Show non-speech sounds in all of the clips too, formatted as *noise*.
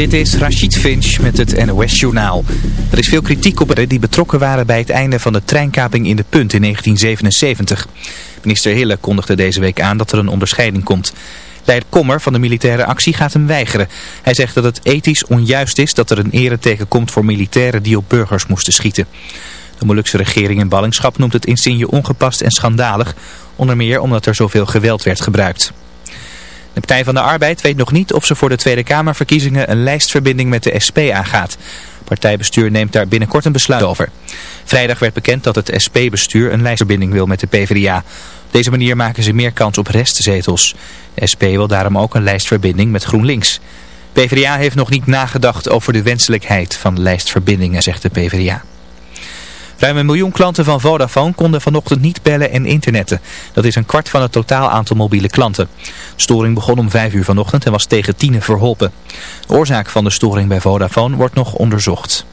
Dit is Rachid Finch met het NOS-journaal. Er is veel kritiek op die betrokken waren bij het einde van de treinkaping in de Punt in 1977. Minister Hille kondigde deze week aan dat er een onderscheiding komt. Leider Kommer van de militaire actie gaat hem weigeren. Hij zegt dat het ethisch onjuist is dat er een ereteken komt voor militairen die op burgers moesten schieten. De Molukse regering in ballingschap noemt het insigne ongepast en schandalig, onder meer omdat er zoveel geweld werd gebruikt. De Partij van de Arbeid weet nog niet of ze voor de Tweede Kamerverkiezingen een lijstverbinding met de SP aangaat. Partijbestuur neemt daar binnenkort een besluit over. Vrijdag werd bekend dat het SP-bestuur een lijstverbinding wil met de PvdA. Op deze manier maken ze meer kans op restzetels. De SP wil daarom ook een lijstverbinding met GroenLinks. PvdA heeft nog niet nagedacht over de wenselijkheid van lijstverbindingen, zegt de PvdA. Ruim een miljoen klanten van Vodafone konden vanochtend niet bellen en internetten. Dat is een kwart van het totaal aantal mobiele klanten. Storing begon om 5 uur vanochtend en was tegen 10 verholpen. De oorzaak van de storing bij Vodafone wordt nog onderzocht.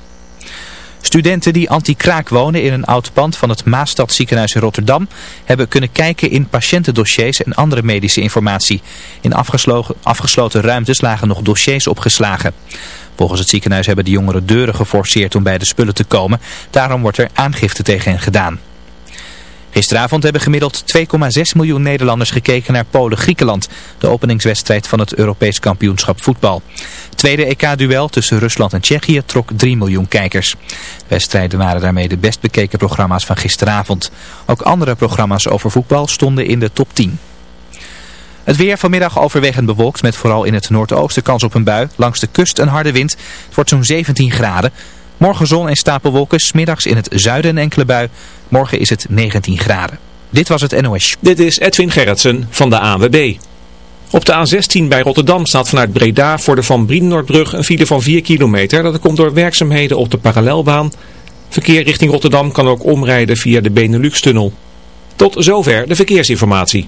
Studenten die anti-kraak wonen in een oud pand van het Maastad ziekenhuis in Rotterdam hebben kunnen kijken in patiëntendossiers en andere medische informatie. In afgesloten ruimtes lagen nog dossiers opgeslagen. Volgens het ziekenhuis hebben de jongeren deuren geforceerd om bij de spullen te komen. Daarom wordt er aangifte tegen hen gedaan. Gisteravond hebben gemiddeld 2,6 miljoen Nederlanders gekeken naar Polen-Griekenland, de openingswedstrijd van het Europees kampioenschap voetbal. tweede EK-duel tussen Rusland en Tsjechië trok 3 miljoen kijkers. Wedstrijden waren daarmee de best bekeken programma's van gisteravond. Ook andere programma's over voetbal stonden in de top 10. Het weer vanmiddag overwegend bewolkt met vooral in het noordoosten kans op een bui. Langs de kust een harde wind. Het wordt zo'n 17 graden. Morgen zon en stapelwolken, smiddags in het zuiden een enkele bui. Morgen is het 19 graden. Dit was het NOS. Dit is Edwin Gerritsen van de ANWB. Op de A16 bij Rotterdam staat vanuit Breda voor de Van Brienenoordbrug een file van 4 kilometer. Dat komt door werkzaamheden op de parallelbaan. Verkeer richting Rotterdam kan ook omrijden via de Benelux-tunnel. Tot zover de verkeersinformatie.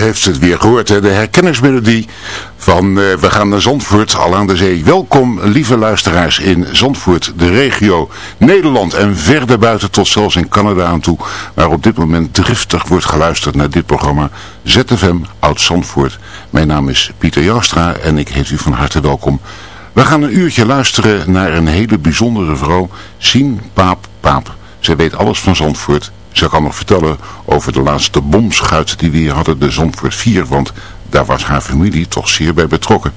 Heeft het weer gehoord, hè? de herkenningsmelodie van uh, We gaan naar Zandvoort, al aan de zee. Welkom, lieve luisteraars in Zandvoort, de regio Nederland en verder buiten tot zelfs in Canada aan toe, waar op dit moment driftig wordt geluisterd naar dit programma ZFM Oud Zandvoort. Mijn naam is Pieter Jastra en ik heet u van harte welkom. We gaan een uurtje luisteren naar een hele bijzondere vrouw, Sien Paap Paap. Zij weet alles van Zandvoort ze kan nog vertellen over de laatste bomschuit die we hier hadden, de Zandvoort 4, want daar was haar familie toch zeer bij betrokken.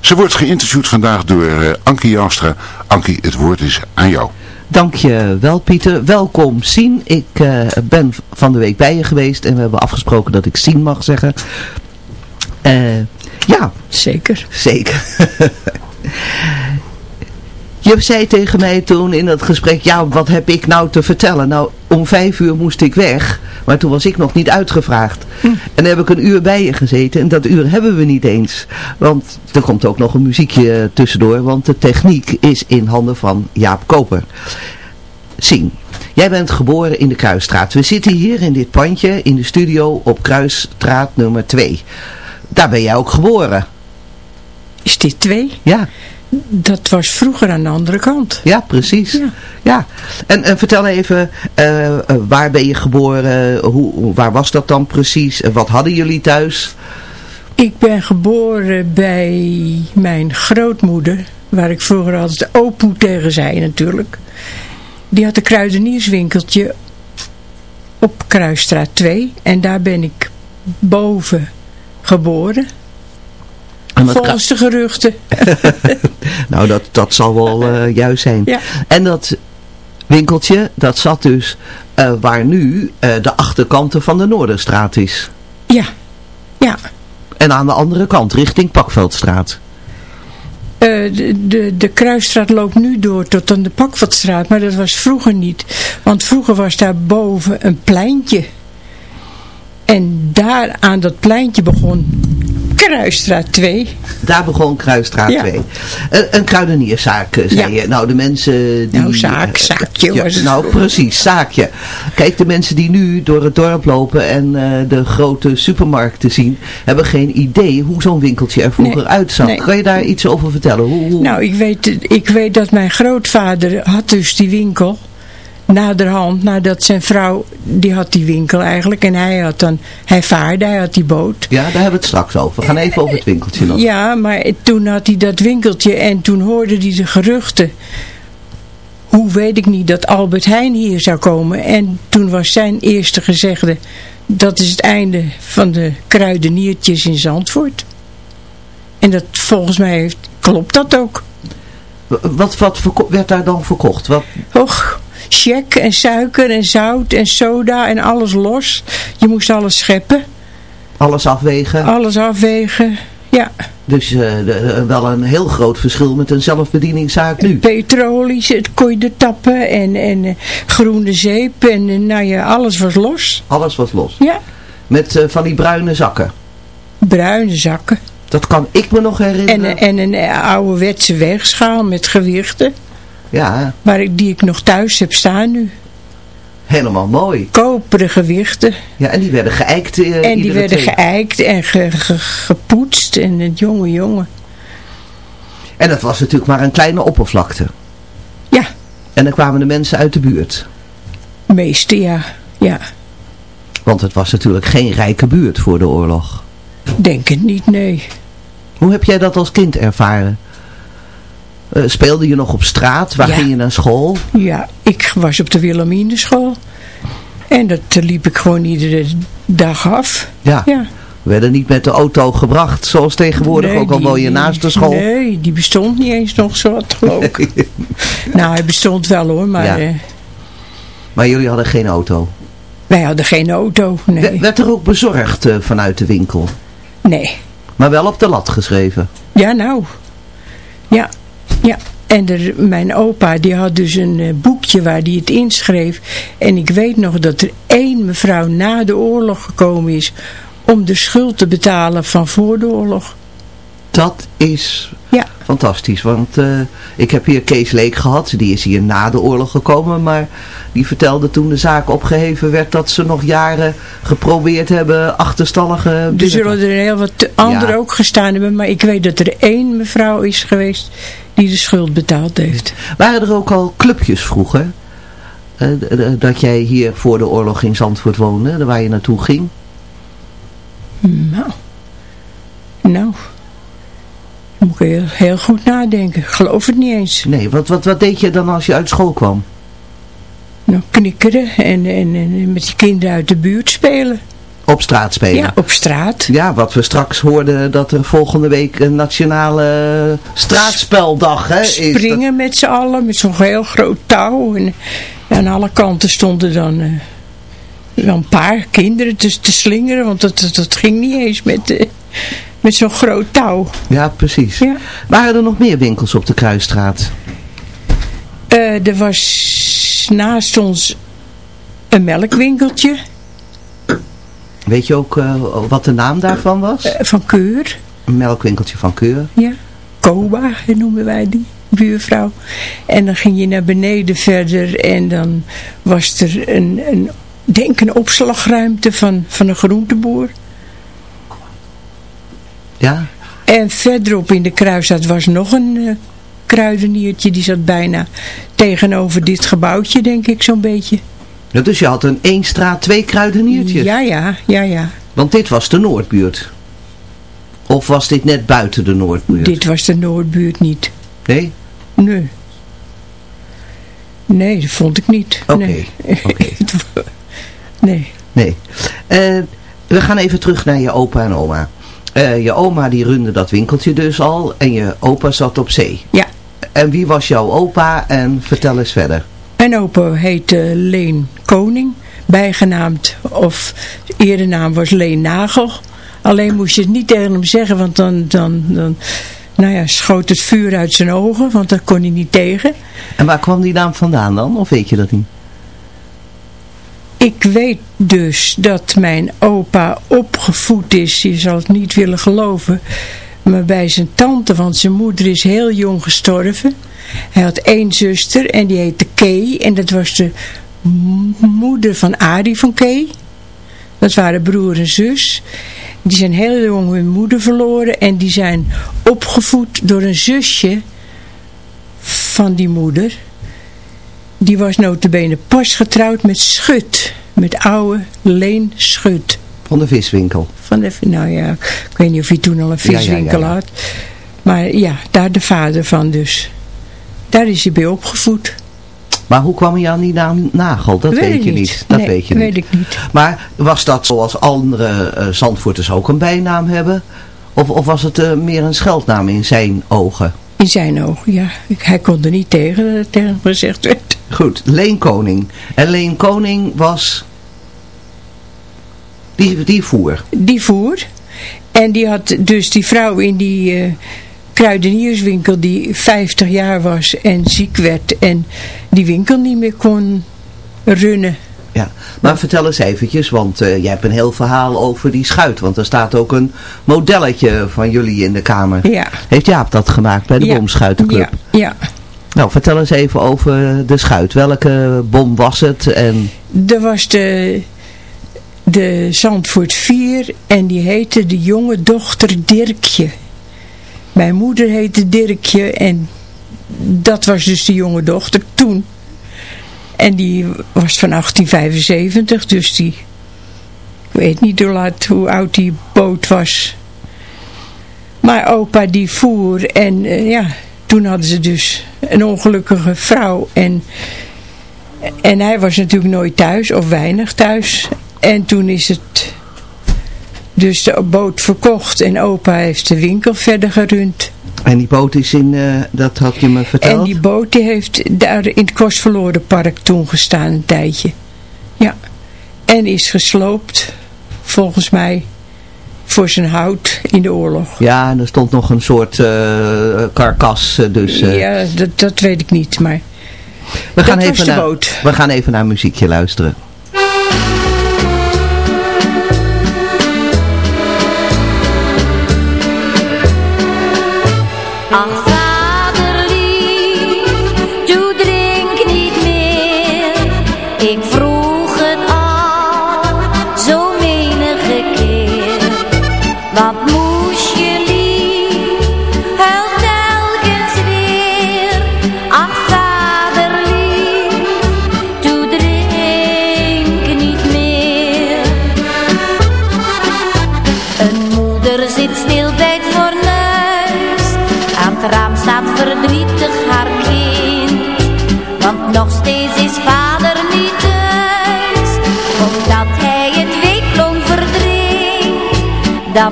Ze wordt geïnterviewd vandaag door uh, Ankie Jastra. Ankie, het woord is aan jou. Dank je wel Pieter. Welkom Sien. Ik uh, ben van de week bij je geweest en we hebben afgesproken dat ik Sien mag zeggen. Uh, ja. Zeker. *laughs* *laughs* Zeker. Je zei tegen mij toen in dat gesprek, ja, wat heb ik nou te vertellen? Nou, om vijf uur moest ik weg, maar toen was ik nog niet uitgevraagd. Hm. En dan heb ik een uur bij je gezeten en dat uur hebben we niet eens. Want er komt ook nog een muziekje tussendoor, want de techniek is in handen van Jaap Koper. Sien, jij bent geboren in de Kruisstraat. We zitten hier in dit pandje in de studio op Kruisstraat nummer 2. Daar ben jij ook geboren. Is dit 2? Ja. Dat was vroeger aan de andere kant. Ja, precies. Ja. ja. En, en vertel even, uh, waar ben je geboren? Hoe, waar was dat dan precies? Wat hadden jullie thuis? Ik ben geboren bij mijn grootmoeder, waar ik vroeger altijd opoe tegen zei natuurlijk. Die had een kruidenierswinkeltje op Kruisstraat 2 en daar ben ik boven geboren. Volgens de geruchten. *laughs* nou, dat, dat zal wel uh, juist zijn. Ja. En dat winkeltje, dat zat dus uh, waar nu uh, de achterkanten van de Noorderstraat is. Ja, ja. En aan de andere kant, richting Pakveldstraat. de, de, de Kruisstraat loopt nu door tot aan de Pakveldstraat, maar dat was vroeger niet. Want vroeger was daar boven een pleintje. En daar aan dat pleintje begon Kruisstraat 2. Daar begon Kruisstraat ja. 2. Een, een kruidenierszaak, eh, zei ja. je. Nou, de mensen die... Nou, zaak, eh, zaakje ja, Nou, precies, zaakje. Kijk, de mensen die nu door het dorp lopen en uh, de grote supermarkten zien, hebben geen idee hoe zo'n winkeltje er vroeger nee, uitzag. Nee. Kan je daar iets over vertellen? Hoe, hoe... Nou, ik weet, ik weet dat mijn grootvader had dus die winkel naderhand, nadat zijn vrouw, die had die winkel eigenlijk. En hij had dan, hij vaarde, hij had die boot. Ja, daar hebben we het straks over. We gaan even over het winkeltje nog. Ja, maar toen had hij dat winkeltje en toen hoorde hij de geruchten. Hoe weet ik niet dat Albert Heijn hier zou komen. En toen was zijn eerste gezegde, dat is het einde van de kruideniertjes in Zandvoort. En dat volgens mij heeft, klopt dat ook. Wat, wat werd daar dan verkocht? Wat... Och, check en suiker en zout en soda en alles los. Je moest alles scheppen. Alles afwegen? Alles afwegen, ja. Dus uh, de, wel een heel groot verschil met een zelfbedieningszaak nu. Petrolie, het kon je er tappen en, en uh, groene zeep en uh, nou ja, alles was los. Alles was los? Ja. Met van die bruine zakken? Bruine zakken. Dat kan ik me nog herinneren. En, en een ouderwetse weegschaal met gewichten. Ja. Waar ik, die ik nog thuis heb staan nu. Helemaal mooi. Koperen gewichten. Ja, en die werden geëikt. Uh, en die werden twee. geëikt en ge, ge, gepoetst. En het jonge jongen. En dat was natuurlijk maar een kleine oppervlakte. Ja. En dan kwamen de mensen uit de buurt. Meeste, ja. ja. Want het was natuurlijk geen rijke buurt voor de oorlog. Denk het niet, nee. Hoe heb jij dat als kind ervaren? Uh, speelde je nog op straat? Waar ja. ging je naar school? Ja, ik was op de Wilhelminenschool. En dat liep ik gewoon iedere dag af. Ja. ja. We werden niet met de auto gebracht, zoals tegenwoordig, nee, ook al woon je naast de school. Nee, die bestond niet eens nog zo wat, geloof ik. nou, hij bestond wel hoor, maar... Ja. Uh, maar jullie hadden geen auto? Wij hadden geen auto, nee. Werd er ook bezorgd uh, vanuit de winkel? Nee. Maar wel op de lat geschreven? Ja, nou. Ja, ja. En er, mijn opa die had dus een uh, boekje waar hij het inschreef. En ik weet nog dat er één mevrouw na de oorlog gekomen is om de schuld te betalen van voor de oorlog. Dat is Ja. fantastisch, want eh, ik heb hier Kees Leek gehad, die is hier na de oorlog gekomen, maar die vertelde toen de zaak opgeheven werd dat ze nog jaren geprobeerd hebben achterstallige Er zullen er heel wat anderen Ja. ook gestaan hebben, maar ik weet dat er één mevrouw is geweest die de schuld betaald heeft. Waren er ook al clubjes vroeger? Eh, dat jij hier voor de oorlog in Zandvoort woonde, waar je naartoe ging? Nou, nou, moet ik heel, heel goed nadenken. Ik geloof het niet eens. Nee, wat, wat, wat deed je dan als je uit school kwam? Nou, knikkeren en, en, en met die kinderen uit de buurt spelen. Op straat spelen? Ja, op straat. Ja, wat we straks hoorden dat er volgende week een nationale straatspeldag hè, is. Dat- Springen met z'n allen, met zo'n heel groot touw. En aan alle kanten stonden dan wel een paar kinderen te, te slingeren, want dat, dat, dat ging niet eens met, met zo'n groot touw. Ja, precies. Ja. Waren er nog meer winkels op de Kruisstraat? Eh, er was naast ons een melkwinkeltje Weet je ook eh, wat de naam daarvan was? eh, van Keur. Een melkwinkeltje van Keur. Ja, Koba noemen wij die, buurvrouw. En dan ging je naar beneden verder en dan was er een, een denk een opslagruimte van, van een groenteboer. Ja? En verderop in de kruisstraat was nog een eh, kruideniertje, die zat bijna tegenover dit gebouwtje, denk ik zo'n beetje. Dus je had een één straat, twee kruideniertjes. Ja, ja, ja, ja. Want dit was de Noordbuurt. Of was dit net buiten de Noordbuurt? Dit was de Noordbuurt niet. Nee? Nee. Nee, dat vond ik niet. Oké, Nee. oké. *laughs* nee. Nee. Eh, we gaan even terug naar je opa en oma. Eh, je oma die runde dat winkeltje dus al en je opa zat op zee. Ja. En wie was jouw opa en vertel eens verder. Mijn opa heette Leen Koning, bijgenaamd, of erenaam was Leen Nagel. Alleen moest je het niet tegen hem zeggen, want dan, dan, dan nou ja, schoot het vuur uit zijn ogen, want dat kon hij niet tegen. En waar kwam die naam vandaan dan? Of weet je dat niet? Ik weet dus dat mijn opa opgevoed is, je zal het niet willen geloven, maar bij zijn tante, want zijn moeder is heel jong gestorven. Hij had één zuster en die heette Kay en dat was de moeder van Arie van Kay. Dat waren broer en zus. Die zijn heel jong hun moeder verloren en die zijn opgevoed door een zusje van die moeder. Die was notabene pas getrouwd met Schut. Met oude Leen Schut. Van de viswinkel. Van de, nou ja, ik weet niet of hij toen al een Ja, ja, ja, viswinkel ja. had. Maar ja, daar de vader van dus. Daar is hij bij opgevoed. Maar hoe kwam je aan die naam Nagel? Dat weet, je niet. Dat Nee, weet je weet niet. ik niet. Maar was dat zoals andere eh, Zandvoorters ook een bijnaam hebben? Of, of was het eh, meer een scheldnaam in zijn ogen? In zijn ogen, ja. Hij kon er niet tegen dat het tegen hem gezegd werd. Goed, Leen Koning. En Leen Koning was... Die, die voer. Die voer. En die had dus die vrouw in die eh, kruidenierswinkel die 50 jaar was en ziek werd. En die winkel niet meer kon runnen. Ja, maar vertel eens eventjes, want eh, jij hebt een heel verhaal over die schuit. Want er staat ook een modelletje van jullie in de kamer. Ja. Heeft Jaap dat gemaakt bij de Ja. Bomschuitenclub? Ja, ja. Nou, vertel eens even over de schuit. Welke bom was het? En Er was de, de Zandvoort 4 en die heette de jonge dochter Dirkje. Mijn moeder heette Dirkje en dat was dus de jonge dochter toen. En die was van 1875, dus die... Ik weet niet hoe, laat, hoe oud die boot was. Maar opa die voer en eh, ja, toen hadden ze dus een ongelukkige vrouw en... En hij was natuurlijk nooit thuis, of weinig thuis. En toen is het dus de boot verkocht en opa heeft de winkel verder gerund. En die boot is in, eh, dat had je me verteld? En die boot die heeft daar in het Kostverlorenpark toen gestaan een tijdje. Ja. En is gesloopt, volgens mij, voor zijn hout in de oorlog. Ja, en er stond nog een soort eh, karkas. eh, Dus, ja, dat, dat weet ik niet, maar... we, gaan even naar, boot. we gaan even naar muziekje luisteren.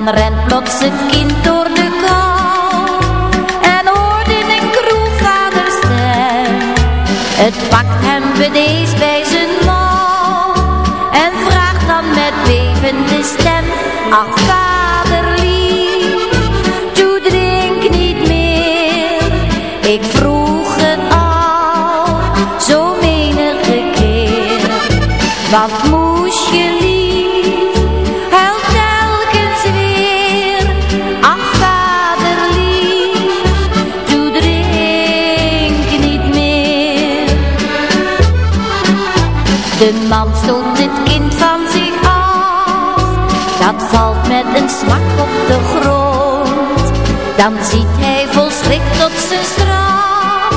Dan rent plots het kind door de kou. En hoort in een kroeg vaders stem. Het pakt hem bedeesd bij zijn mouw. En vraagt dan met bevende stem. Ach hij vol schrik tot zijn straf.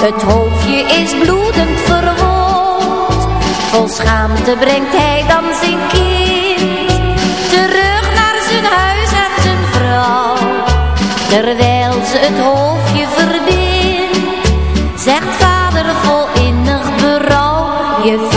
Het hoofdje is bloedend verwond. Vol schaamte brengt hij dan zijn kind. Terug naar zijn huis en zijn vrouw. Terwijl ze het hoofdje verbindt. Zegt vader vol innig berouw. Je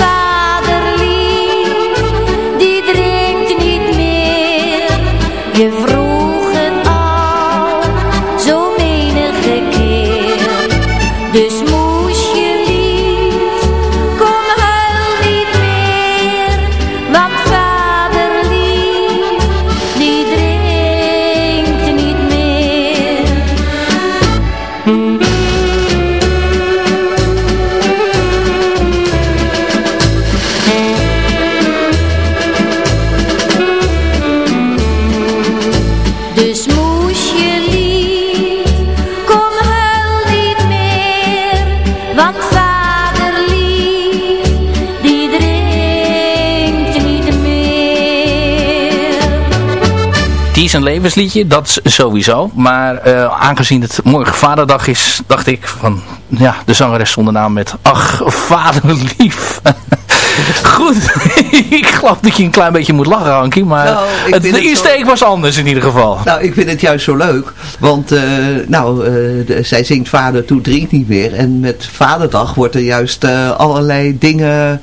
is een levensliedje, dat sowieso. Maar eh, aangezien het morgen vaderdag is, dacht ik van... Ja, de zangeres zonder naam met... Ach, vaderlief. *laughs* Goed, *laughs* ik geloof dat je een klein beetje moet lachen, Hankie. Maar Nou, het, de insteek zo- was anders in ieder geval. Nou, ik vind het juist zo leuk. Want, eh, nou, eh, de- zij zingt vader toe drinkt niet meer. En met vaderdag wordt er juist allerlei dingen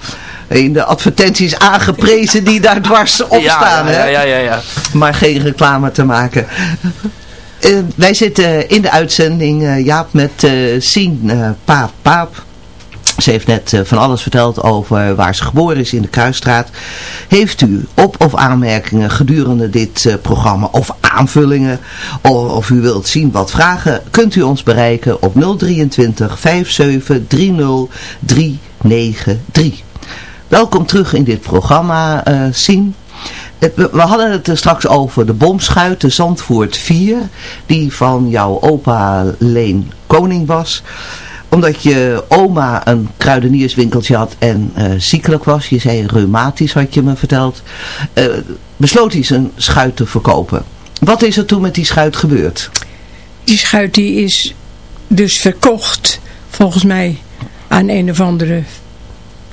in de advertenties aangeprezen die daar dwars *laughs* op staan. ja, hè? ja, ja, ja. Maar geen reclame te maken. Eh, wij zitten in de uitzending, eh, Jaap, met eh Sien Paap Paap. Ze heeft net van alles verteld over waar ze geboren is in de Kruisstraat. Heeft u op- of aanmerkingen gedurende dit programma of aanvullingen of, of u wilt zien wat vragen, kunt u ons bereiken op 023 57 30 393. Welkom terug in dit programma, eh Sien. Het- We hadden het er straks over de bomschuit, de Zandvoort 4, die van jouw opa Leen Koning was omdat je oma een kruidenierswinkeltje had en eh, ziekelijk was, je zei reumatisch had je me verteld, eh, besloot hij zijn schuit te verkopen. Wat is er toen met die schuit gebeurd? Die schuit die is dus verkocht, volgens mij, aan een of andere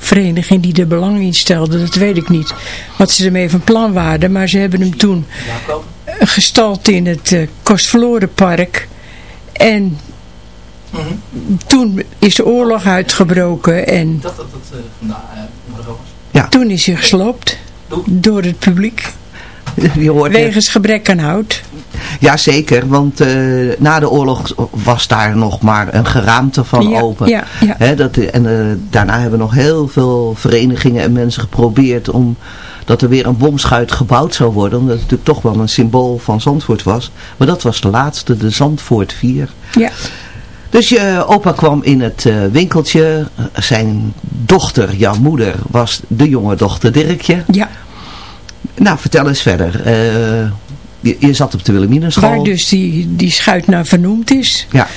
vereniging die er belang in stelde. Dat weet ik niet. Wat ze ermee van plan waren. Maar ze hebben hem toen eh, gestald in het uh, Kostverlorenpark. En toen is de oorlog uitgebroken en Dat dat het vandaag was. Ja. toen is hij gesloopt door het publiek. Je hoort het. Wegens gebrek aan hout. Jazeker, want eh, na de oorlog was daar nog maar een geraamte van Ja, open. ja, dat, en eh, daarna hebben nog heel veel verenigingen en mensen geprobeerd om dat er weer een bomschuit gebouwd zou worden. Omdat het natuurlijk toch wel een symbool van Zandvoort was. Maar dat was de laatste, de Zandvoort 4. Ja. Dus je opa kwam in het eh, winkeltje. Zijn dochter, jouw moeder, was de jonge dochter Dirkje. Ja. Nou, vertel eens verder. Eh, Je, je zat op de Wilhelminenschool. Waar dus die, die schuit naar vernoemd is. Ja.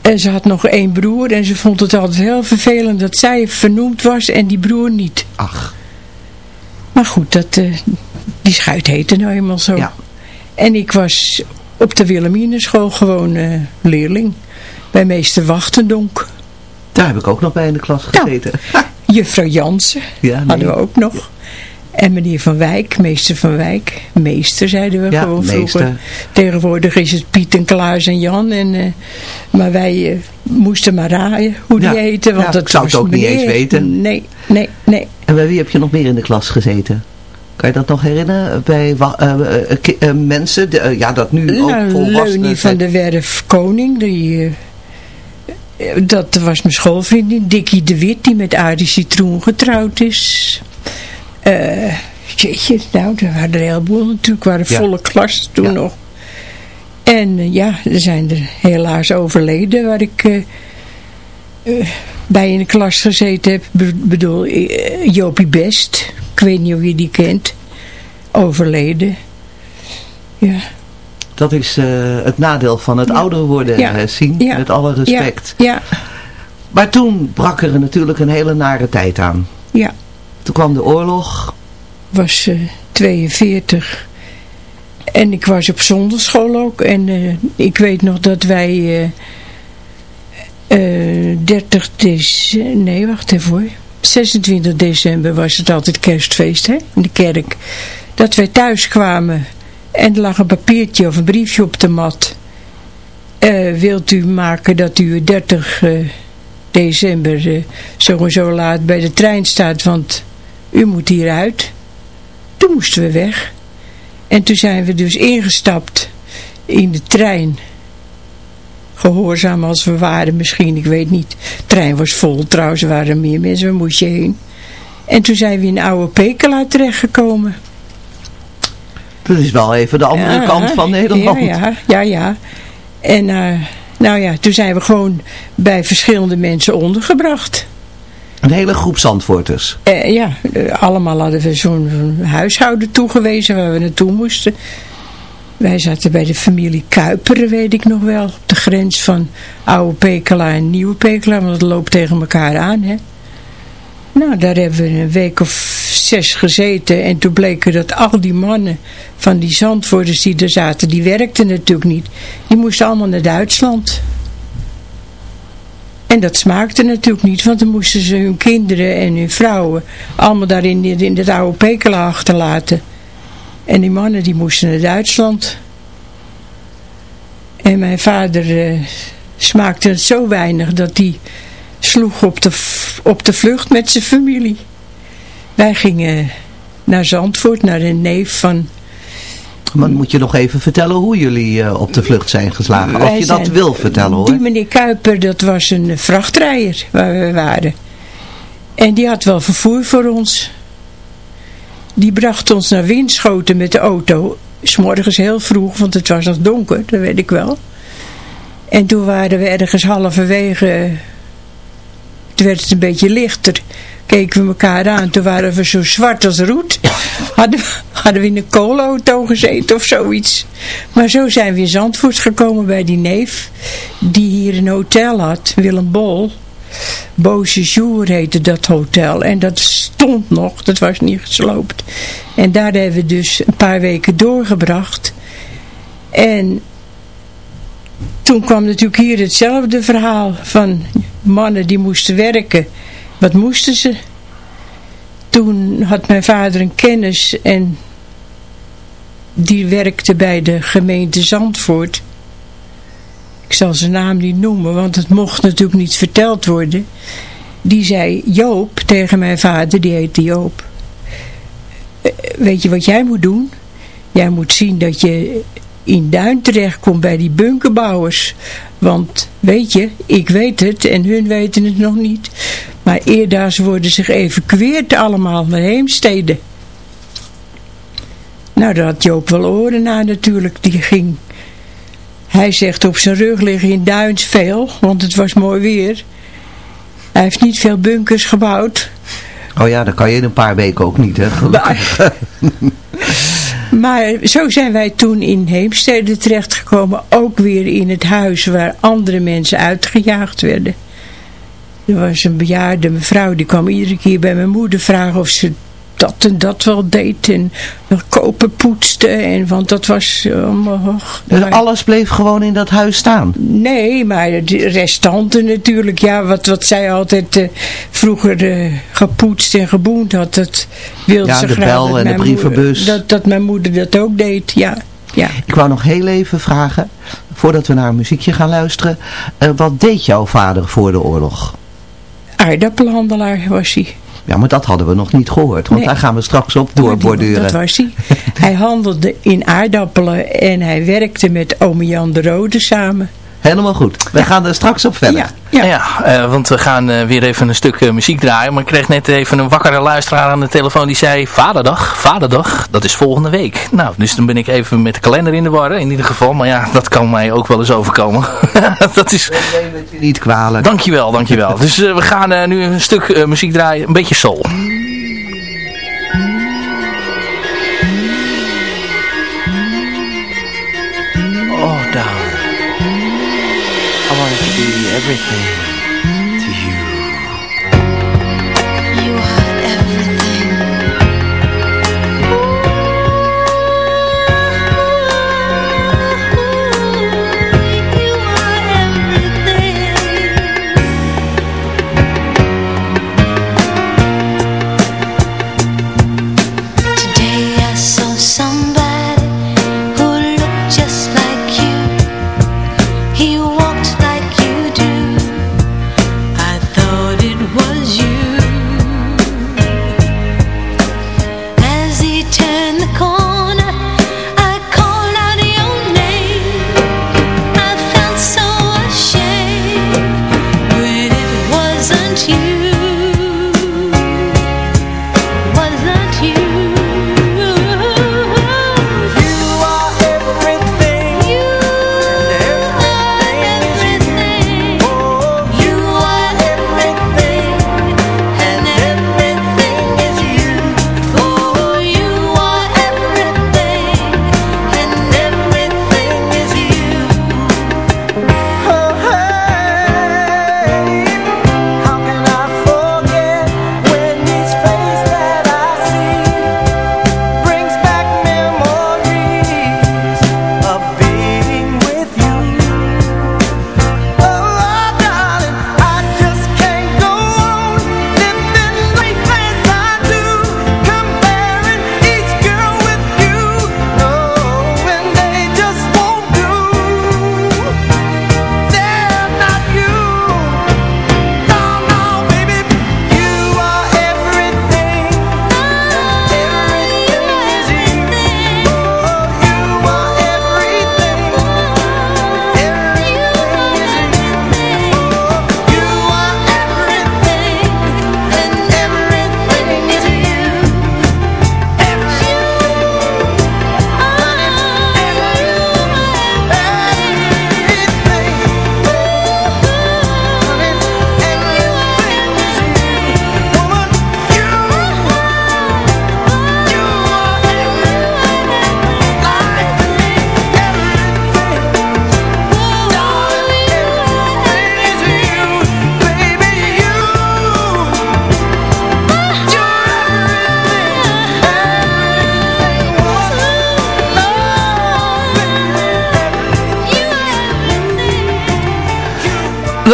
En ze had nog één broer en ze vond het altijd heel vervelend dat zij vernoemd was en die broer niet. Ach. Maar goed, dat, eh, die schuit heette nou eenmaal zo. Ja. En ik was op de Wilhelminenschool gewoon eh, leerling. Bij meester Wachtendonk. Daar heb ik ook nog bij in de klas gezeten. *laughs* Juffrouw Jansen Ja, nee. hadden we ook nog. En meneer Van Wijk, meester Van Wijk. Meester zeiden we Ja, gewoon vroeger. meester. Tegenwoordig is het Piet en Klaas en Jan. En, eh, maar wij eh, moesten maar raaien hoe die heten. Want Ja, dat ik zou het ook niet eens weten. Nee, nee, nee. En bij wie heb je nog meer in de klas gezeten? Kan je dat nog herinneren? Bij eh, mensen, de, ja dat nu ook Nou, volwassenen Leunie van de Werf Koning, die, dat was mijn schoolvriendin. Dikkie de Wit, die met Arie Citroen getrouwd is. Eh jeetje, nou, er waren er een heleboel natuurlijk. waren Ja. volle klas toen Ja. nog. En eh, ja, er zijn er helaas overleden waar ik eh, bij in de klas gezeten heb. Be- bedoel, Jopie Best. Ik weet niet of je die kent. Overleden. Ja. Dat is het nadeel van het Ja. ouder worden, zien, met alle respect. Ja, Maar toen brak er natuurlijk een hele nare tijd aan. ja. Toen kwam de oorlog. was eh 42. En ik was op zondagschool ook. En eh, ik weet nog dat wij eh, eh, 30 december... Nee, wacht even hoor. 26 december was het altijd kerstfeest hè, in de kerk. Dat wij thuis kwamen en er lag een papiertje of een briefje op de mat. Eh, wilt u maken dat u 30 eh, december eh, zo zo laat bij de trein staat, want u moet hieruit. Toen moesten we weg. En toen zijn we dus ingestapt in de trein. Gehoorzaam als we waren misschien, ik weet niet. De trein was vol trouwens, er waren meer mensen, waar moest je heen? En toen zijn we in Oude Pekela terechtgekomen. Dat is wel even de andere Ja, kant van Nederland. Ja, ja, ja. ja. En eh, nou ja, toen zijn we gewoon bij verschillende mensen ondergebracht. Een hele groep Zandvoorters. Eh, ja, eh, allemaal hadden we zo'n huishouden toegewezen waar we naartoe moesten. Wij zaten bij de familie Kuiperen, weet ik nog wel. Op de grens van Oude Pekela en Nieuwe Pekela, want het loopt tegen elkaar aan, hè. Nou, daar hebben we een week of zes gezeten. En toen bleken dat al die mannen van die zandvoerders die er zaten, die werkten natuurlijk niet. Die moesten allemaal naar Duitsland. En dat smaakte natuurlijk niet, want dan moesten ze hun kinderen en hun vrouwen allemaal daar in, in het oude Pekela achterlaten. En die mannen die moesten naar Duitsland. En mijn vader eh, smaakte het zo weinig dat hij sloeg op de, op de vlucht met zijn familie. Wij gingen naar Zandvoort, naar een neef van... Maar dan moet je nog even vertellen hoe jullie eh, op de vlucht zijn geslagen. Als je dat wil vertellen hoor. Die meneer Kuiper, dat was een vrachtrijder waar we waren. En die had wel vervoer voor ons. Die bracht ons naar Winschoten met de auto. S'morgens heel vroeg, want het was nog donker, dat weet ik wel. En toen waren we ergens halverwege... Toen werd het een beetje lichter. Keken we elkaar aan. Toen waren we zo zwart als roet. Hadden, we- hadden we in een koolauto gezeten of zoiets. Maar zo zijn we in Zandvoort gekomen bij die neef. Die hier een hotel had. Willem Bol. Boze Jour heette dat hotel. En dat stond nog. Dat was niet gesloopt. En daar hebben we dus een paar weken doorgebracht. En toen kwam natuurlijk hier hetzelfde verhaal van mannen die moesten werken. Wat moesten ze? Toen had mijn vader een kennis en die werkte bij de gemeente Zandvoort. Ik zal zijn naam niet noemen, want het mocht natuurlijk niet verteld worden. Die zei Joop tegen mijn vader, die heette Joop. "Eh, Weet je wat jij moet doen? Jij moet zien dat je in Duin terechtkomt bij die bunkerbouwers. Want weet je, ik weet het en hun weten het nog niet. Maar eerder worden ze geëvacueerd allemaal naar Heemstede. Nou, daar had Joop wel oren naar natuurlijk. Die ging, hij zegt op zijn rug liggen in Duins veel, want het was mooi weer. Hij heeft niet veel bunkers gebouwd. Oh ja, dat kan je in een paar weken ook niet hè. gelukkig. Maar *laughs* zo zijn wij toen in Heemstede terechtgekomen. Ook weer in het huis waar andere mensen uitgejaagd werden. Er was een bejaarde mevrouw, die kwam iedere keer bij mijn moeder vragen of ze dat en dat wel deed. En kopen poetste. En, want dat was allemaal... Dus alles bleef gewoon in dat huis staan? Nee, maar de restanten natuurlijk. Ja, wat, wat zij altijd uh, vroeger uh, gepoetst en geboend had. Dat wilde ja, ze de graag. bel en de brievenbus. dat, dat mijn moeder dat ook deed, ja. ja. Ik wou nog heel even vragen, voordat we naar een muziekje gaan luisteren. Uh, wat deed jouw vader voor de oorlog? Aardappelhandelaar was hij. Ja, maar dat hadden we nog niet gehoord, want Nee. daar gaan we straks op doorborduren. Dat was hij. hij handelde in aardappelen en hij werkte met ome Jan de Rode samen. Helemaal goed. We gaan er straks op verder. Ja, ja. eh, want we gaan eh, weer even een stuk eh, muziek draaien. Maar ik kreeg net even een wakkere luisteraar aan de telefoon die zei... Vaderdag, vaderdag, dat is volgende week. Nou, dus dan ben ik even met de kalender in de war in ieder geval. Maar ja, dat kan mij ook wel eens overkomen. *laughs* dat is... Niet kwalijk. Dankjewel, dankjewel. *laughs* dus eh, we gaan eh, nu een stuk eh, muziek draaien. Een beetje soul. Be everything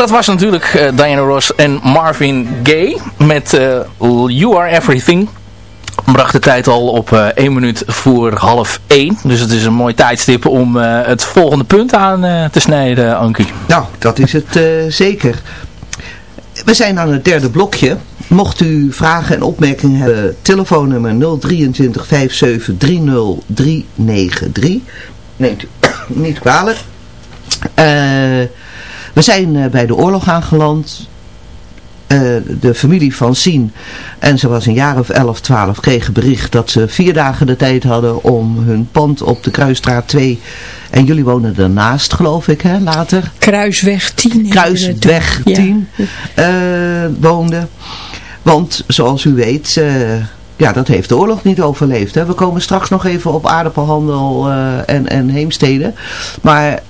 Dat was natuurlijk eh, Diana Ross en Marvin Gaye met eh, You Are Everything. Bracht de tijd al op eh 1 minuut voor half 1. Dus het is een mooi tijdstip om eh, het volgende punt aan eh, te snijden, Ankie. Nou, dat is het eh, zeker. We zijn aan het derde blokje. Mocht u vragen en opmerkingen hebben, telefoonnummer 023 57 30 393. Neemt u *coughs* niet kwalijk. Eh, we zijn eh, bij de oorlog aangeland. Eh, de familie van Sien, en ze was een jaar of 11, 12, kregen bericht dat ze vier dagen de tijd hadden om hun pand op de Kruisstraat 2, en jullie wonen ernaast geloof ik hè, later? Kruisweg 10. Kruisweg Ja. 10 eh, woonde. Want zoals u weet, ja, dat heeft de oorlog niet overleefd. Hè. We komen straks nog even op aardappelhandel en, en heemsteden. Maar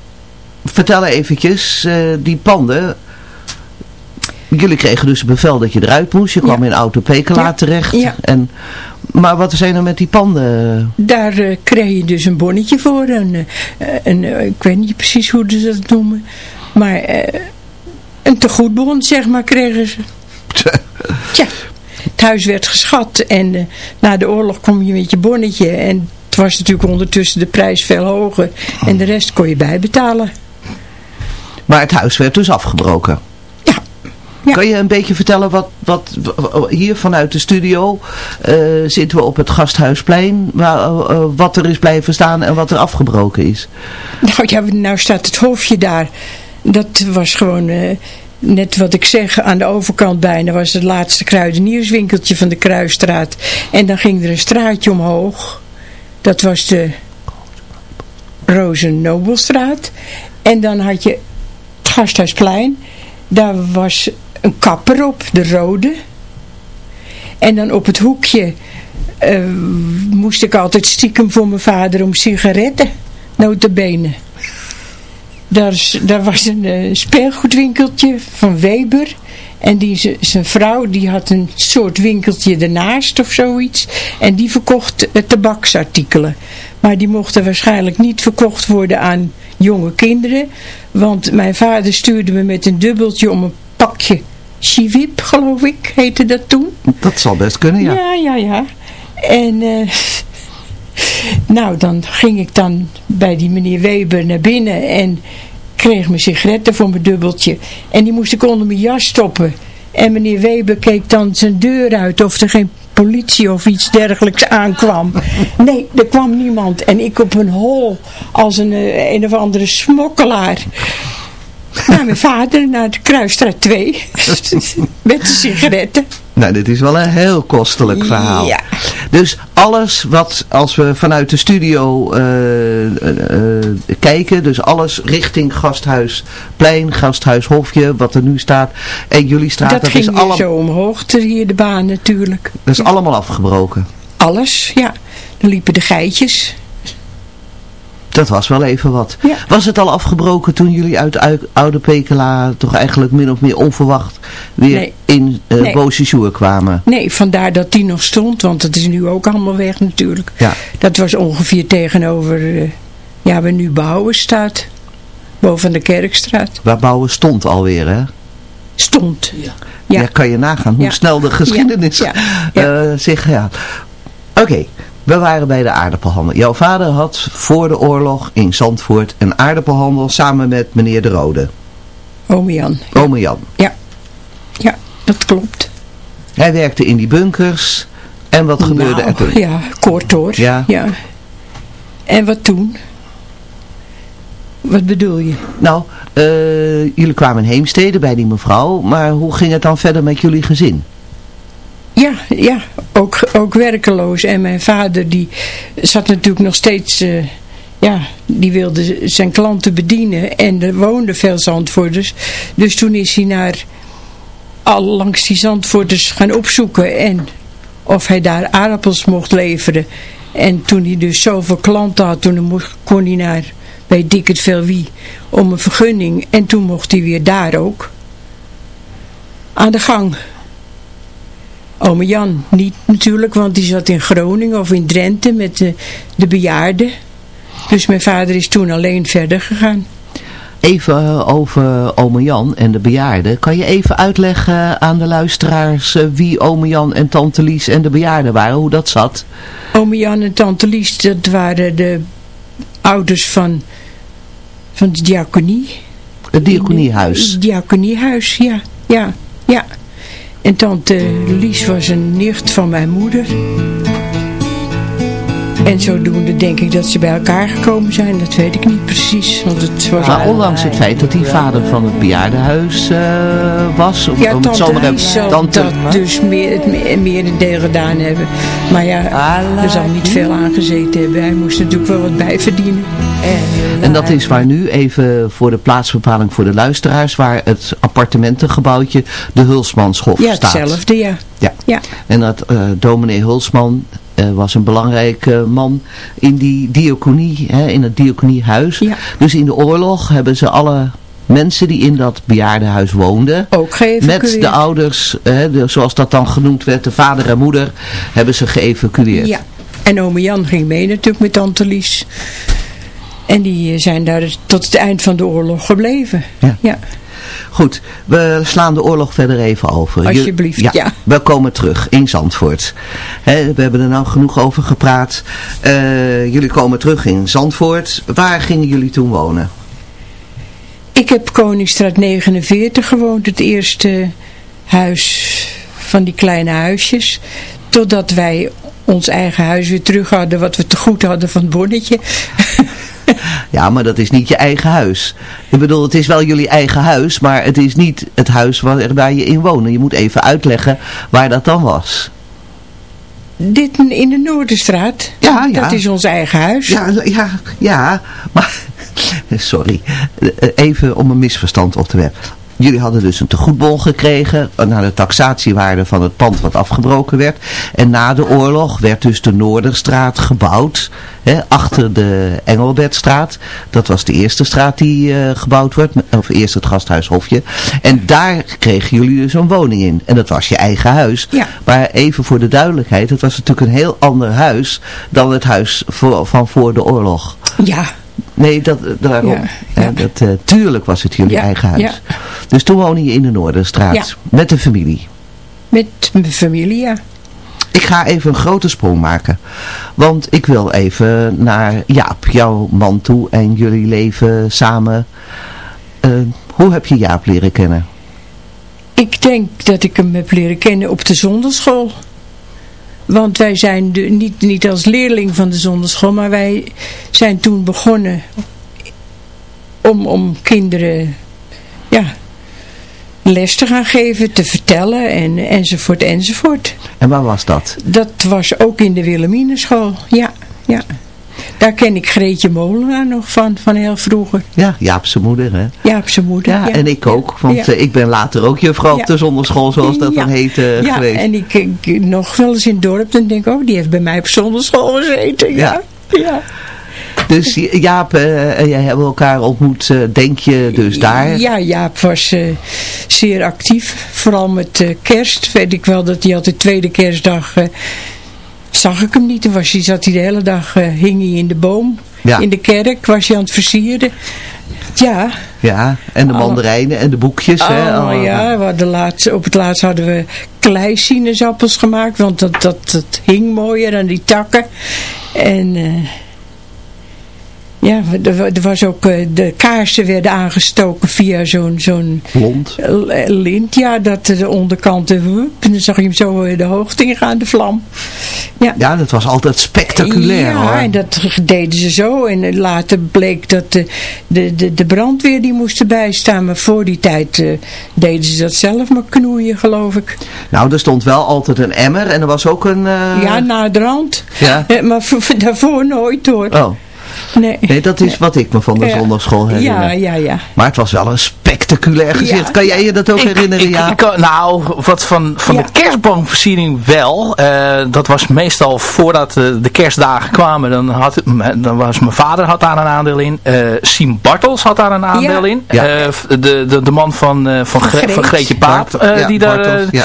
vertel eventjes, eh, die panden... Jullie kregen dus een bevel dat je eruit moest. Je kwam in Auto Pekela Ja. terecht. Ja. En, maar wat zijn er met die panden? Daar eh, kreeg je dus een bonnetje voor. Een, eh, een, ik weet niet precies hoe ze dat noemen. Maar eh, een tegoedbon, zeg maar, kregen ze. *laughs* Tja, het huis werd geschat. En na de oorlog kom je met je bonnetje. En het was natuurlijk ondertussen de prijs veel hoger. En de rest kon je bijbetalen. Maar het huis werd dus afgebroken. Kan je een beetje vertellen wat, wat hier vanuit de studio eh, zitten we op het Gasthuisplein, waar, eh, eh, wat er is blijven staan en wat er afgebroken is? Nou ja, nou staat het hofje daar. Dat was gewoon, net wat ik zeg, aan de overkant bijna was het laatste kruidenierswinkeltje van de Kruisstraat. En dan ging er een straatje omhoog. Dat was de Rozen Nobelstraat. En dan had je Gasthuisplein. Daar was een kapper op, de rode. En dan op het hoekje eh, moest ik altijd stiekem voor mijn vader om sigaretten. Notabene. Daar, daar was een eh, speelgoedwinkeltje van Weber. En die, zijn vrouw die had een soort winkeltje ernaast of zoiets. En die verkocht eh, tabaksartikelen. Maar die mochten waarschijnlijk niet verkocht worden aan jonge kinderen. Want mijn vader stuurde me met een dubbeltje om een pakje chivip, geloof ik, heette dat toen. Dat zal best kunnen, ja. Ja, ja, ja. En eh, nou, dan ging ik dan bij die meneer Weber naar binnen en kreeg mijn sigaretten voor mijn dubbeltje. En die moest ik onder mijn jas stoppen. En meneer Weber keek dan zijn deur uit of er geen politie of iets dergelijks aankwam. Nee, er kwam niemand. En ik op een hol als een, eh, een of andere smokkelaar. Naar mijn vader, naar de Kruisstraat 2. *laughs* Met de sigaretten. Nou, dit is wel een heel kostelijk verhaal. Ja. Dus alles wat, als we vanuit de studio eh, eh, eh, kijken, dus alles richting Gasthuisplein, Gasthuishofje, wat er nu staat, en jullie straat, dat, dat, ging is, weer alle, zo omhoog, hier de baan natuurlijk. dat is allemaal afgebroken. Alles, ja. Dan liepen de geitjes. Dat was wel even wat. Was het al afgebroken toen jullie uit Ui- Oude Pekela toch eigenlijk min of meer onverwacht weer Nee. in uh, Nee. Kwamen? Nee, vandaar dat die nog stond, want het is nu ook allemaal weg natuurlijk. Ja. Dat was ongeveer tegenover, eh, ja, waar nu bouwen staat. Boven de Kerkstraat. Waar bouwen stond alweer, hè? Stond. Ja. Ja. kan je nagaan hoe Ja. snel de geschiedenis Ja. eh, zich gaat. Oké, we waren bij de aardappelhandel. Jouw vader had voor de oorlog in Zandvoort een aardappelhandel samen met meneer De Rode. Ome Jan. Ome Jan. Ja. Ja, dat klopt. Hij werkte in die bunkers. En wat gebeurde er toen? Nou, Ja, kort hoor. Ja. ja. En wat toen? Wat bedoel je? Nou, eh, jullie kwamen in Heemstede bij die mevrouw. Maar hoe ging het dan verder met jullie gezin? Ja, ja ook, ook werkeloos. En mijn vader die zat natuurlijk nog steeds, eh, ja, die wilde zijn klanten bedienen. En er woonden veel Zandvoorters. Dus toen is hij naar, al langs die Zandvoorters gaan opzoeken. En of hij daar aardappels mocht leveren. En toen hij dus zoveel klanten had, toen kon hij naar, bij het veel wie, om een vergunning. En toen mocht hij weer daar ook. Aan de gang. Ome Jan niet natuurlijk, want die zat in Groningen of in Drenthe met de, de bejaarden. Dus mijn vader is toen alleen verder gegaan. Even eh, over ome Jan en de bejaarden. Kan je even uitleggen aan de luisteraars eh, wie ome Jan en tante Lies en de bejaarden waren? Hoe dat zat? Ome Jan en tante Lies, dat waren de ouders van, van de diaconie. Het diaconiehuis. Het diaconiehuis, ja, ja, ja. En tante Lies was een nicht van mijn moeder. En zodoende denk ik dat ze bij elkaar gekomen zijn. Dat weet ik niet precies. Want het was Maar ondanks het feit dat hij vader van het bejaardenhuis eh, was. Om, Ja, om het zal dat dus meer, het me- merendeel gedaan hebben. Maar ja, er zal niet veel aan gezeten hebben. Hij moest natuurlijk wel wat bijverdienen. En dat is waar nu even voor de plaatsbepaling voor de luisteraars. Waar het appartementengebouwtje de Hulsmanshof Ja, staat. hetzelfde, ja. Ja. Ja. En dat eh dominee Hulsman was een belangrijke man in die diaconie, hè, in het diaconiehuis. Dus in de oorlog hebben ze alle mensen die in dat bejaardenhuis woonden, Ook met de ouders, hè, de, zoals dat dan genoemd werd, de vader en moeder, hebben ze geëvacueerd. Ja. En ome Jan ging mee natuurlijk met tante Lies. En die eh, zijn daar tot het eind van de oorlog gebleven. Ja. ja. Goed, we slaan de oorlog verder even over. Je- Alsjeblieft, ja. We komen terug in Zandvoort. We hebben er nou genoeg over gepraat. Eh, jullie komen terug in Zandvoort. Waar gingen jullie toen wonen? Ik heb Koningsstraat 49 gewoond. Het eerste huis van die kleine huisjes. Totdat wij ons eigen huis weer terug hadden. Wat we te goed hadden van het bonnetje. Ja, maar dat is niet je eigen huis. Ik bedoel, het is wel jullie eigen huis, maar het is niet het huis waar, waar je in woonde. Je moet even uitleggen waar dat dan was. Dit in de Noorderstraat. Ja, ja. Dat is ons eigen huis. Ja, ja, ja, maar... *laughs* Sorry, Eh, even om een misverstand op te werpen. Jullie hadden dus een tegoedbon gekregen naar de taxatiewaarde van het pand wat afgebroken werd. En na de oorlog werd dus de Noorderstraat gebouwd, hè, achter de Engelbertstraat. Dat was de eerste straat die eh, gebouwd werd, of eerst het gasthuishofje. En daar kregen jullie dus een woning in. En dat was je eigen huis. Ja. Maar even voor de duidelijkheid, het was natuurlijk een heel ander huis dan het huis voor, van voor de oorlog. Ja. Nee, dat, daarom. Ja, Hè, Dat, eh, tuurlijk was het jullie eigen huis. Dus toen woonde je in de Noorderstraat. Met de familie. Met mijn familie, ja. Ik ga even een grote sprong maken. Want ik wil even naar Jaap, jouw man toe. En jullie leven samen. Eh, hoe heb je Jaap leren kennen? Ik denk dat ik hem heb leren kennen op de zonderschool. Want wij zijn de, niet, niet als leerling van de zonderschool, maar wij zijn toen begonnen om, om kinderen ja, les te gaan geven, te vertellen en, enzovoort enzovoort. En waar was dat? Dat was ook in de Wilhelmineschool, ja, ja. Daar ken ik Greetje Molenaar nog van, van heel vroeger. Ja, Jaapse moeder hè? Ja, op zijn moeder. Ja, en ik ook. Want Ja. eh, ik ben later ook juffrouw Ja. op de zonderschool, zoals dat dan heet eh, ja, geweest. en ik, ik nog wel eens in het dorp, dan denk ik, oh, die heeft bij mij op zonderschool gezeten. Ja. ja. Dus Jaap eh, en jij hebben elkaar ontmoet, denk je dus daar? Ja, Jaap was zeer actief. Vooral met kerst. Weet ik wel dat hij altijd tweede kerstdag... zag ik hem niet. Toen was hij, zat hij de hele dag, eh, hing hij in de boom. Ja. In de kerk was hij aan het versieren. Ja. Ja, en de mandarijnen en de boekjes. hè? Oh allemaal. ja, we hadden laatst, op het laatst hadden we kleisinaasappels gemaakt. Want dat, dat, dat hing mooier aan die takken. En... eh, ja, er, wa- was ook, eh, de kaarsen werden aangestoken via zo'n zo'n Lont. eh, lint. Ja, dat de onderkant, eh, en dan zag je hem zo eh, de hoogte ingaan, de vlam. Ja, Ja, dat was altijd spectaculair ja, hoor. en dat deden ze zo. En eh, later bleek dat de, de, de, de brandweer die moest erbij staan. Maar voor die tijd eh, deden ze dat zelf maar knoeien, geloof ik. Nou, er stond wel altijd een emmer en er was ook een... eh, ja, na de rand. Ja. Eh, maar voor- voor- daarvoor nooit hoor. Oh, Nee. nee, dat is wat ik me van de zondagschool herinner. Ja, ja, ja. Maar het was wel een spectaculair gezicht. Ja. Kan jij je dat ook herinneren, Ik, ja? ik kan- nou, wat van, van Ja. de kerstboomversiering wel. Eh, dat was meestal voordat eh, de kerstdagen kwamen. Dan, had, dan was mijn vader had daar een aandeel in. Eh Siem Bartels had daar een aandeel Ja. in. Ja. Eh, de, de, de man van, eh, van, Gre- Greet. van Greetje Paap. Die daar, Bartels, ja.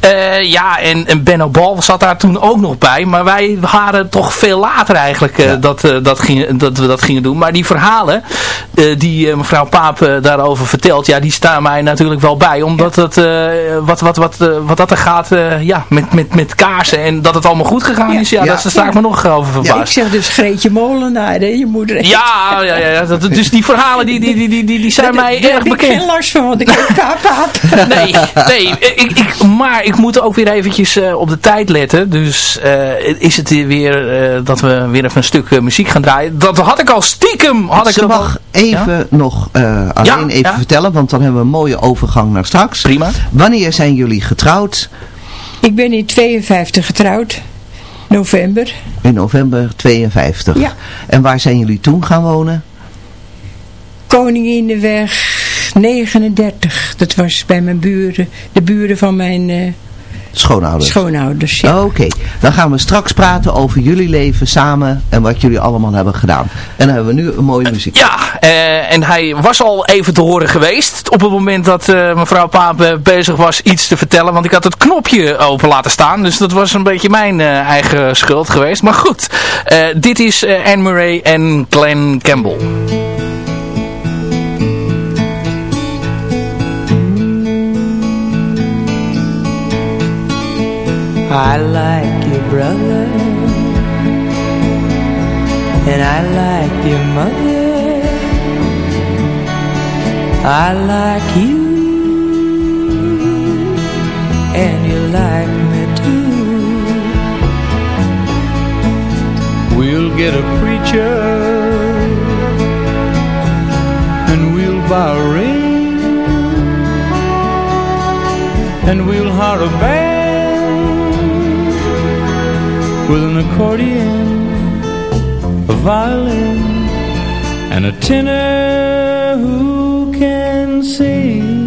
eh, ja, en, en Benno Bal zat daar toen ook nog bij. Maar wij waren toch veel later eigenlijk dat, dat, gingen, dat we dat gingen doen. Maar die verhalen eh, die mevrouw Paap daarover vertelde vertelt, ja, die staan mij natuurlijk wel bij. Omdat het, eh, wat, wat, wat, eh, wat dat er gaat, eh, ja, met, met, met kaarsen en dat het allemaal goed gegaan is, ja, Ja. daar sta ik me nog over Ja, ik verbaasd. zeg dus Greetje Molenaar, hè, je moeder. Ja, ja, ja, ja, dat, dus die verhalen die, die, die, die, die, die zijn Daar- mij daar erg heb ik bekend. geen last van, want ik heb. *laughs* Nee, nee ik, ik, maar ik moet ook weer eventjes eh, op de tijd letten. Dus eh, is het weer eh, dat we weer even een stuk muziek gaan draaien. Dat had ik al stiekem. Had ik Ze dat al- mag even nog eh, alleen Ja, even ja. Vertellen, want dan hebben we een mooie overgang naar straks. Prima. Wanneer zijn jullie getrouwd? Ik ben in 52 getrouwd. November. In november 52. Ja. En waar zijn jullie toen gaan wonen? Koninginnenweg 39. Dat was bij mijn buren. De buren van mijn eh, Schoonouders. schoonouders. Ja. Oké, dan gaan we straks praten over jullie leven samen en wat jullie allemaal hebben gedaan. En dan hebben we nu een mooie muziek. Ja, eh, en hij was al even te horen geweest op het moment dat eh, mevrouw Paap eh, bezig was iets te vertellen. Want ik had het knopje open laten staan. Dus dat was een beetje mijn eh, eigen schuld geweest. Maar goed, eh, dit is eh, Anne Murray en Glenn Campbell. I like your brother, and I like your mother. I like you, and you like me too. We'll get a preacher and we'll buy a ring and we'll hire a band with an accordion, a violin, and a tenor who can sing.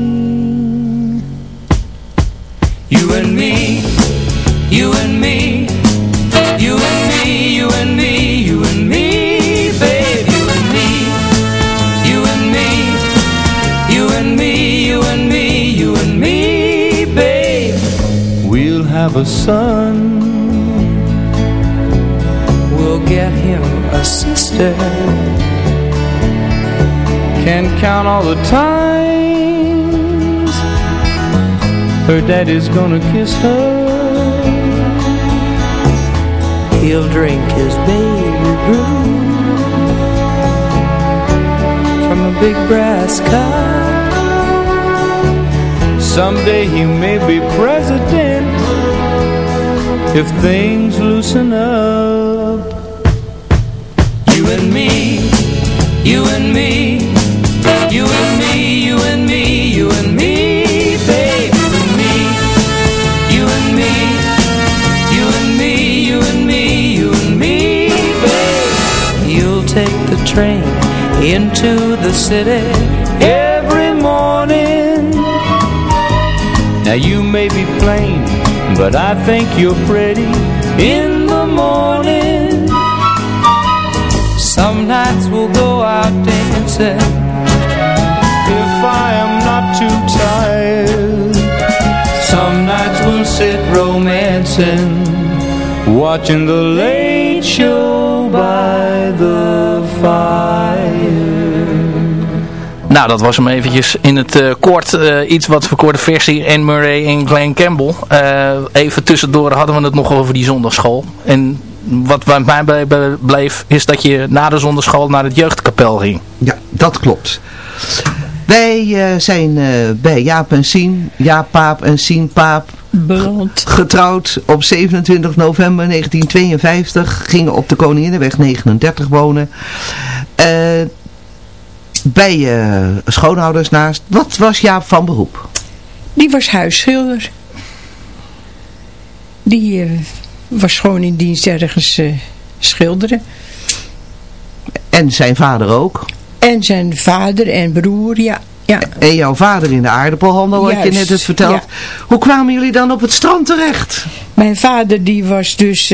Her daddy's gonna kiss her. He'll drink his baby brew from a big brass cup. Someday he may be president if things loosen up. You and me, you and me, into the city Every morning. Now you may be plain, but I think you're pretty in the morning. Some nights we'll go out dancing If I am not too tired, Some nights we'll sit romancing watching the late show by the fire. Nou, dat was hem eventjes in het eh, kort, eh, iets wat verkorte versie. Anne Murray en Glenn Campbell. Eh, even tussendoor hadden we het nog over die zondagschool. En wat bij mij bleef, is dat je na de zondagschool naar het jeugdkapel ging. Ja, dat klopt. Wij eh, zijn eh, bij Jaap en Sien, Jaap Paap en Sien Paap Beland. getrouwd op 27 november 1952. Gingen op de Koninginnenweg 39 wonen. Eh, bij eh, schoonouders naast. Wat was Jaap van beroep? Die was huisschilder. Die eh, was gewoon in dienst ergens eh, schilderen. En zijn vader ook. En zijn vader en broer, ja. ja. En jouw vader in de aardappelhandel, wat je net hebt verteld. ja. Hoe kwamen jullie dan op het strand terecht? Mijn vader die was dus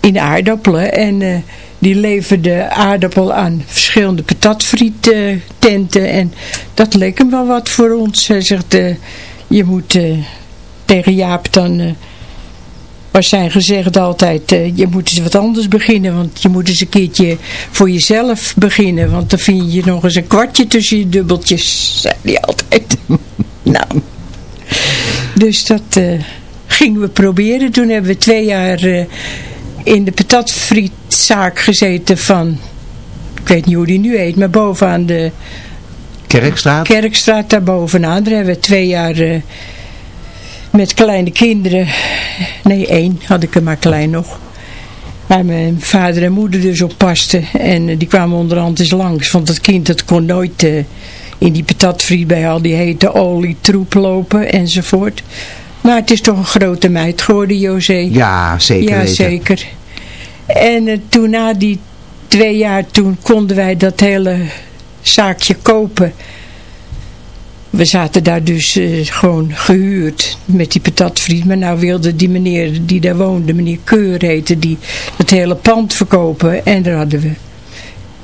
in de aardappelen en die leverde aardappel aan verschillende patatfriet tenten en dat leek hem wel wat voor ons. Hij zegt, eh, je moet eh, tegen Jaap dan eh, was zijn gezegd altijd, je moet eens wat anders beginnen, want je moet eens een keertje voor jezelf beginnen, want dan vind je nog eens een kwartje tussen je dubbeltjes, zei hij altijd. *laughs* nou, dus dat gingen we proberen. Toen hebben we twee jaar in de patatfrietzaak gezeten van, ik weet niet hoe die nu heet, maar bovenaan de Kerkstraat? Kerkstraat daar bovenaan. Daar hebben we twee jaar eh, met kleine kinderen, nee één had ik er maar klein nog. Waar mijn vader en moeder dus op pasten. En eh, die kwamen onderhand eens langs. Want dat kind dat kon nooit eh, in die patatfriet bij al die hete olie troep lopen enzovoort. Maar het is toch een grote meid geworden, José. Ja, zeker Ja, weten. zeker. En eh, toen na die twee jaar, toen konden wij dat hele zaakje kopen. We zaten daar dus eh, gewoon gehuurd met die patatfriet. Maar nou wilde die meneer die daar woonde, meneer Keur heette, die het hele pand verkopen. En daar hadden we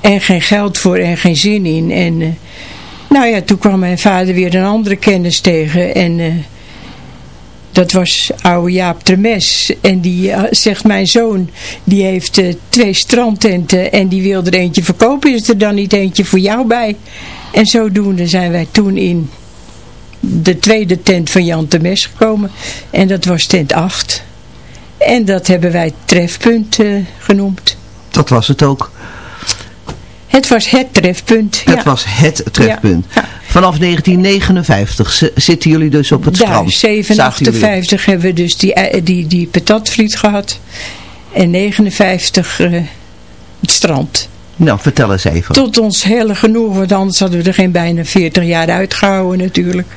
en geen geld voor en geen zin in. En eh, nou ja, toen kwam mijn vader weer een andere kennis tegen. En dat was oude Jaap Tremes. En die eh, zegt, mijn zoon, die heeft eh, twee strandtenten en die wil er eentje verkopen. Is er dan niet eentje voor jou bij? En zodoende zijn wij toen in de tweede tent van Jan Tremes gekomen. En dat was tent 8. En dat hebben wij trefpunt eh, genoemd. Dat was het ook. Het was het trefpunt. Het ja. was het trefpunt. Vanaf 1959 zi- zitten jullie dus op het Daar, strand. 57 hebben we dus die, eh, die, die patatfriet gehad. En 59 eh, het strand. Nou, vertel eens even. Tot ons hele genoeg, want anders hadden we er geen bijna 40 jaar uitgehouden natuurlijk.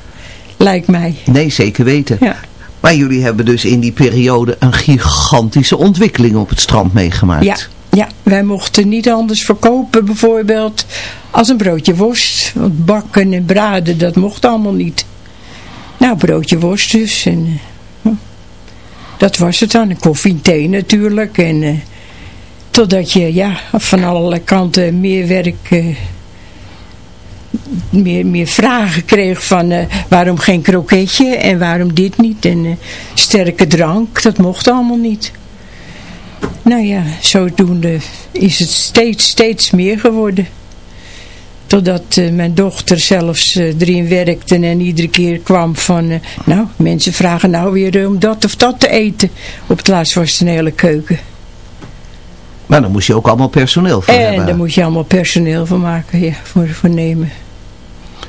Lijkt mij. Nee, zeker weten. Ja. Maar jullie hebben dus in die periode een gigantische ontwikkeling op het strand meegemaakt. Ja, ja, wij mochten niet anders verkopen bijvoorbeeld als een broodje worst. Want bakken en braden, dat mocht allemaal niet. Nou, broodje worst dus. En, eh, dat was het dan. Koffie en thee natuurlijk. En, eh, totdat je ja, van allerlei kanten meer werk... eh, meer, meer vragen kreeg van waarom geen kroketje en waarom dit niet en sterke drank, dat mocht allemaal niet. Nou ja, zodoende is het steeds, steeds meer geworden. Totdat eh, mijn dochter zelfs eh, erin werkte en iedere keer kwam van... eh, nou, mensen vragen nou weer om dat of dat te eten. Op het laatst was het een hele keuken. Maar dan moest je ook allemaal personeel voor en hebben. daar moet je allemaal personeel van maken, ja, voor, voor nemen.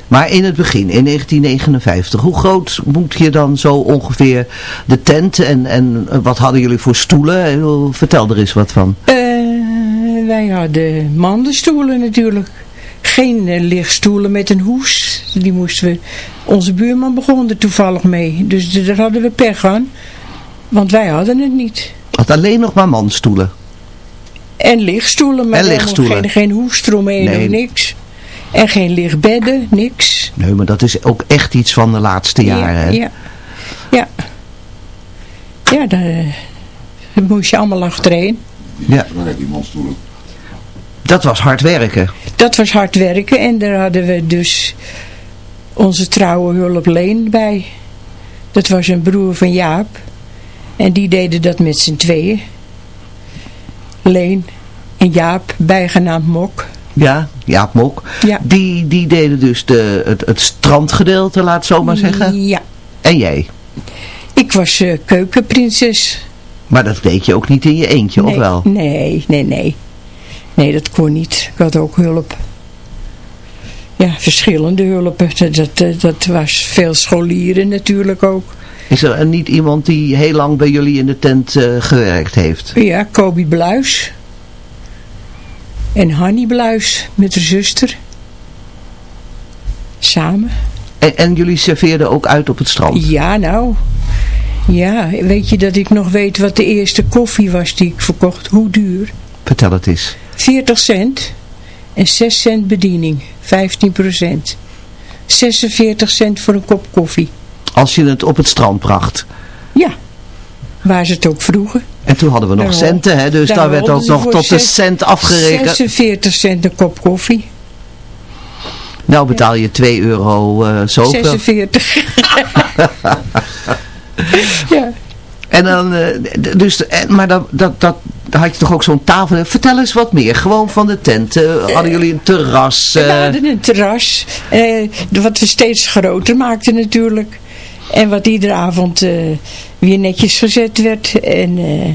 Maar in het begin, in 1959, hoe groot moet je dan zo ongeveer de tent en, en wat hadden jullie voor stoelen? Vertel er eens wat van. Eh, wij hadden mandenstoelen natuurlijk. Geen eh, lichtstoelen met een hoes. Die moesten we... Onze buurman begon er toevallig mee. Dus daar hadden we pech aan. Want wij hadden het niet. Had alleen nog maar manstoelen. En lichtstoelen, maar En helemaal lichtstoelen. geen, geen hoes eromheen Nee. of niks. En geen lichtbedden, niks. Nee, maar dat is ook echt iets van de laatste jaren. hè? Ja, ja. Ja, daar moest je allemaal achterheen. Ja. Dat was hard werken. Dat was hard werken en daar hadden we dus onze trouwe hulp Leen bij. Dat was een broer van Jaap. En die deden dat met z'n tweeën. Leen en Jaap, bijgenaamd Mok. Ja, Jaap Mok. Ja. Die, die deden dus de, het, het strandgedeelte, laat het zo maar zeggen. Ja. En jij? Ik was eh, keukenprinses. Maar dat deed je ook niet in je eentje, of nee, wel? Nee, nee, nee. Nee, dat kon niet. Ik had ook hulp. Ja, verschillende hulpen. Dat, dat, dat was veel scholieren natuurlijk ook. Is er niet iemand die heel lang bij jullie in de tent eh, gewerkt heeft? Ja, Kobi Bluis. En Hanny Bluis met haar zuster. Samen. En, en jullie serveerden ook uit op het strand? Ja, nou. Ja, weet je dat ik nog weet wat de eerste koffie was die ik verkocht? Hoe duur? Vertel het eens. 40 cent en 6 cent bediening. 15 procent. 46 cent voor een kop koffie. Als je het op het strand bracht. Ja, waar ze het ook vroegen. En toen hadden we nog Daar centen, hè? dus daar werd ook nog tot de cent afgerekend. 46 cent een kop koffie. Nou betaal je 2 euro eh zoveel. *laughs* 46. ja. En dan, eh, dus, maar dat, dat, dat, dan had je toch ook zo'n tafel. Vertel eens wat meer. Gewoon van de tent. Eh, hadden jullie een terras? We hadden een terras, wat we steeds groter maakten natuurlijk. En wat iedere avond eh, weer netjes gezet werd. En eh,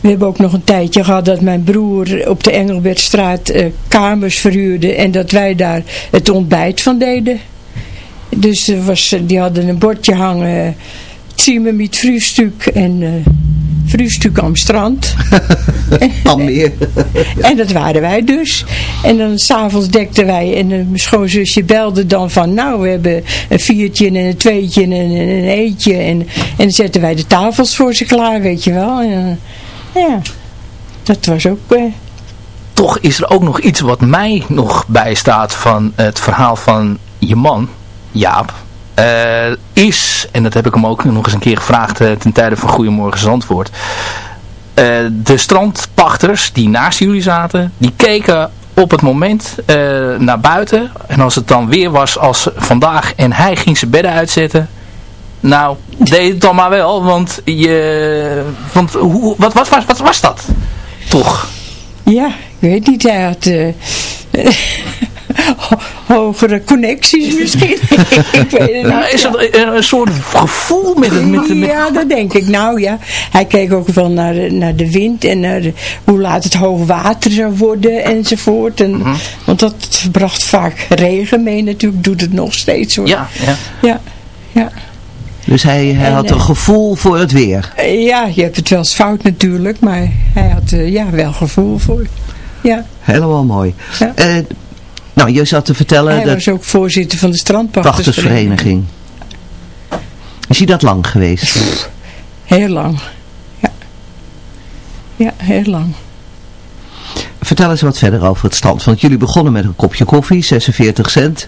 we hebben ook nog een tijdje gehad dat mijn broer op de Engelbertstraat eh, kamers verhuurde. En dat wij daar het ontbijt van deden. Dus was, die hadden een bordje hangen. Zimmer met frühstuk en frühstuk am strand. *laughs* Al meer. En dat waren wij dus. En dan s'avonds dekten wij en eh, mijn schoonzusje belde dan van nou we hebben een viertje en een tweetje en een, en een eentje. En, en dan zetten wij de tafels voor ze klaar, weet je wel. En, eh, ja, dat was ook... eh, Toch is er ook nog iets wat mij nog bijstaat van het verhaal van je man, Jaap. Eh, is, en dat heb ik hem ook nog eens een keer gevraagd eh, ten tijde van Goedemorgen Zandvoort. Eh, de strandpachters die naast jullie zaten, die keken op het moment naar buiten. En als het dan weer was als vandaag en hij ging zijn bedden uitzetten. Nou, deed het dan maar wel, want je... Want hoe, wat, wat, wat, wat was dat? Toch? ja, ik weet niet, hij had... *laughs* *laughs* hogere connecties misschien. *laughs* ik weet het niet. Nou, is er een, een soort gevoel met het... Met, met, Ja, dat denk ik. Nou ja, hij keek ook wel naar de, naar de wind en naar de- hoe laat het hoog water zou worden enzovoort. En, Mhm. Want dat bracht vaak regen mee natuurlijk, doet het nog steeds hoor. Ja, ja. Ja, ja. Dus hij, hij En, had eh, een gevoel voor het weer. Eh, ja, je hebt het wel eens fout natuurlijk, maar hij had eh, ja, wel gevoel voor. Ja, Helemaal mooi. Ja. Eh, nou, je zat te vertellen hij dat was ook voorzitter van de strandpachtersvereniging. pachtersvereniging. Is hij dat lang geweest? Heel lang. Ja. Ja, heel lang. Vertel eens wat verder over het stand. Want jullie begonnen met een kopje koffie, 46 cent.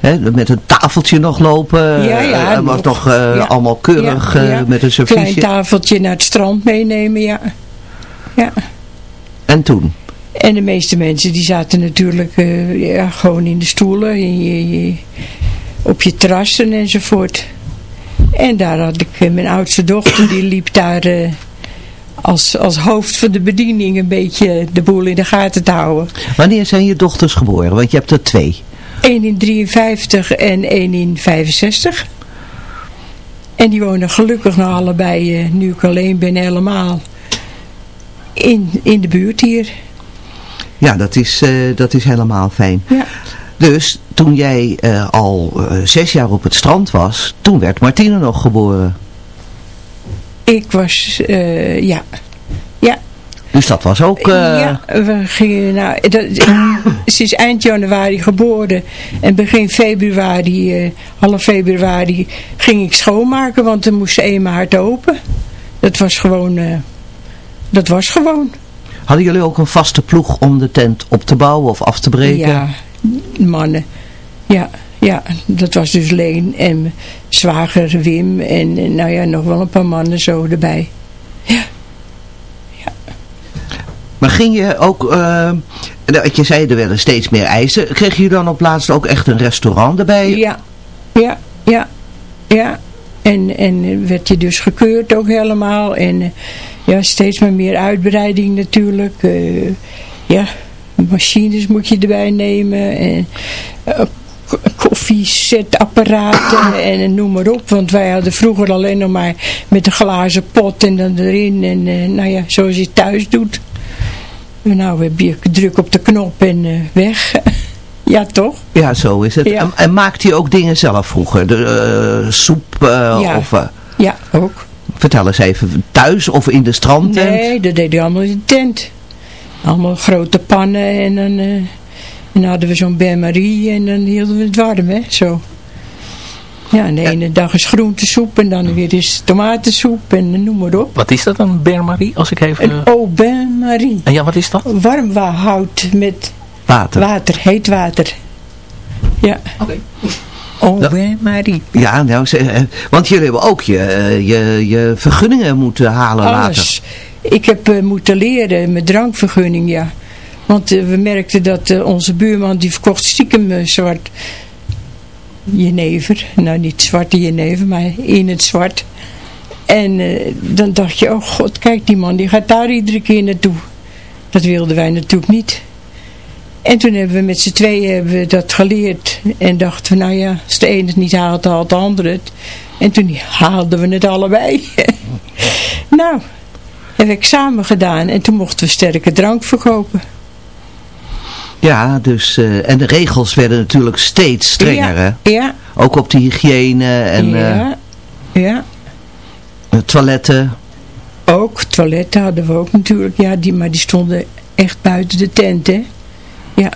Hè, met een tafeltje nog lopen. Ja, ja, Eh, Het was nog. nog eh, Ja. allemaal keurig Ja, eh, ja. met een Klein serviesje. tafeltje naar het strand meenemen, ja. Ja. En toen? En de meeste mensen die zaten natuurlijk eh, ja, gewoon in de stoelen, in je, je- op je terrassen enzovoort. En daar had ik eh, mijn oudste dochter, die liep daar eh, als, als hoofd van de bediening een beetje de boel in de gaten te houden. Wanneer zijn je dochters geboren? Want je hebt er twee. Eén in 53 en één in 65. En die wonen gelukkig nog allebei, nu ik alleen ben helemaal, in, in de buurt hier. Ja, dat is, eh, dat is helemaal fijn. Ja. Dus toen jij eh, al eh, zes jaar op het strand was, toen werd Martine nog geboren. Ik was, ja. Ja, Dus dat was ook... ja, we gingen, nou, dat, *coughs* ze is eind januari geboren en begin februari, half februari, ging ik schoonmaken, want dan moest eenmaal hard open. Dat was gewoon, dat was gewoon. Hadden jullie ook een vaste ploeg om de tent op te bouwen of af te breken? Ja, mannen. Ja, ja, dat was dus Leen en zwager Wim en nou ja, nog wel een paar mannen zo erbij. Maar ging je ook, wat je zei, er werden steeds meer eisen. Kreeg je dan op laatst ook echt een restaurant erbij? Ja, ja, ja, ja. En, en werd je dus gekeurd ook helemaal. En ja, steeds maar meer uitbreiding natuurlijk. Eh, ja, machines moet je erbij nemen. En eh, koffiezetapparaten en noem maar op. Want wij hadden vroeger alleen nog maar met een glazen pot en dan erin. En eh, nou ja, zoals je het thuis doet. Nou, heb je druk op de knop en weg. *laughs* ja, toch? Ja, zo is het. Ja. En, en maakte je ook dingen zelf vroeger? De soep Ja. of... Ja, ook. Vertel eens even, thuis of in de strandtent? Nee, dat deden we allemaal in de tent. Allemaal grote pannen en dan, eh, en dan hadden we zo'n bain-marie en dan hielden we het warm, hè, zo. Ja, en de ene dag is groentesoep en dan weer is tomatensoep en noem maar op. Wat is dat, een bain-marie, als ik even... Een au bain-marie. En ja, wat is dat? Warm wa- hout met Water. water, heet water. Ja. Oké. Au bain-marie. Ja, nou, ze- eh, want jullie hebben ook je, eh, je, je vergunningen moeten halen later. Alles. Ik heb eh, moeten leren met drankvergunning, ja. Want we merkten dat onze buurman die verkocht stiekem zwart jenever. Nou, niet zwarte jenever, maar in het zwart. En dan dacht je, oh god, kijk die man, die gaat daar iedere keer naartoe. Dat wilden wij natuurlijk niet. En toen hebben we met z'n tweeën hebben we dat geleerd. En dachten we, nou ja, als de ene het niet haalt, haalt de andere het. En toen haalden we het allebei. *laughs* nou, hebben we examen gedaan. En toen mochten we sterke drank verkopen. Ja, dus, eh, en de regels werden natuurlijk steeds strenger, Ja, hè? ja. Ook op de hygiëne en ja, ja. eh, toiletten. Ook, toiletten hadden we ook natuurlijk. Ja, die, maar die stonden echt buiten de tent, hè. Ja.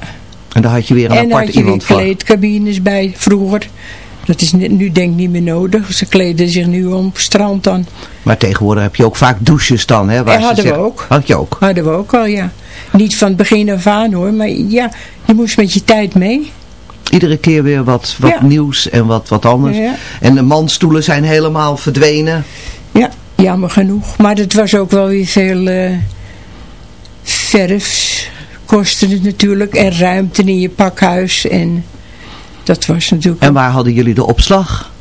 En daar had je weer een en apart iemand voor. kleedcabines bij, vroeger. Dat is nu denk ik niet meer nodig. Ze kleden zich nu om strand dan. Maar tegenwoordig heb je ook vaak douches dan, hè? Waar En ze hadden we zeggen- ook. Had je ook. Hadden we ook al, ja. Niet van het begin af aan hoor, maar ja, je moest met je tijd mee. Iedere keer weer wat, wat Ja. nieuws en wat, wat anders. Ja. En de mandstoelen zijn helemaal verdwenen. Ja, jammer genoeg. Maar het was ook wel weer veel eh verf kostte het natuurlijk. En ruimte in je pakhuis. En dat was natuurlijk... En waar hadden jullie de opslag?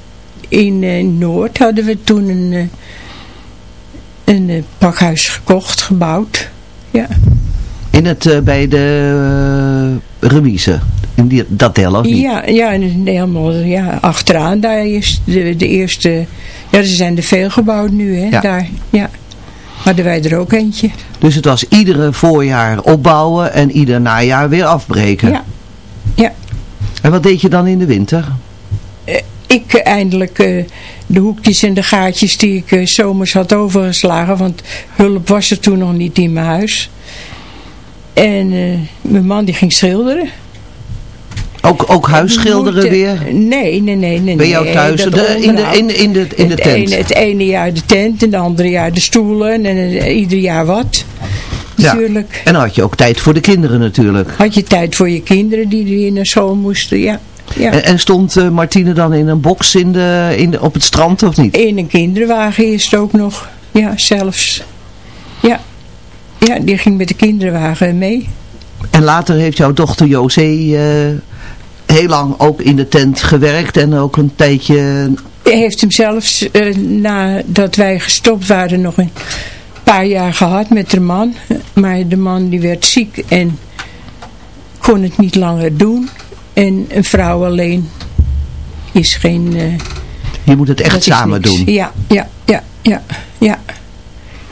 In eh, Noord hadden we toen een, eh, een eh, pakhuis gekocht, gebouwd. Ja. In het, bij de remise. In die, dat deel of niet? Ja, ja, en helemaal ja, achteraan. Daar is de, de eerste... Ja, er zijn er veel gebouwd nu, hè. Ja. Daar, ja. Hadden wij er ook eentje. Dus het was iedere voorjaar opbouwen en ieder najaar weer afbreken. Ja. Ja. En wat deed je dan in de winter? Eh, ik eh, eindelijk eh, de hoekjes en de gaatjes die ik zomers had overgeslagen. Want hulp was er toen nog niet in mijn huis. En mijn man die ging schilderen. Ook, ook huisschilderen Moeten- weer? Nee, nee, nee. nee Bij jou thuis? De- in de- in de- in de- in de het tent? Ene, het ene jaar de tent en het andere jaar de stoelen. En eh, ieder jaar wat. Natuurlijk. En dan had je ook tijd voor de kinderen natuurlijk. Had je tijd voor je kinderen die weer naar school moesten, ja. ja. En, en stond eh, Martine dan in een box in de, in de, op het strand of niet? In een kinderwagen is het ook nog. Ja, zelfs. Ja. Ja, die ging met de kinderwagen mee. En later heeft jouw dochter José eh, heel lang ook in de tent gewerkt en ook een tijdje... Hij heeft hem zelfs, eh, nadat wij gestopt waren, nog een paar jaar gehad met de man. Maar de man die werd ziek en kon het niet langer doen. En een vrouw alleen is geen... eh, Je moet het echt samen niks. doen. Ja, ja, ja, ja, ja.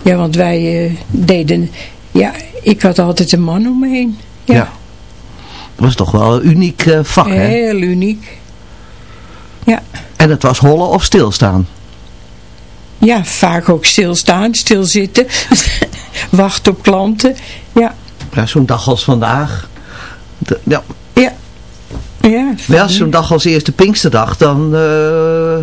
Ja, want wij eh, deden... Ja, ik had altijd een man om me heen. Ja, Ja. Was toch wel een uniek eh, vak, hè? heel uniek. Ja. En het was hollen of stilstaan. Ja, vaak ook stilstaan, stilzitten. *laughs* Wachten op klanten. Ja, Ja, zo'n dag als vandaag. De- ja. ja. Ja, ja, zo'n dag als eerste Pinksterdag, dan eh,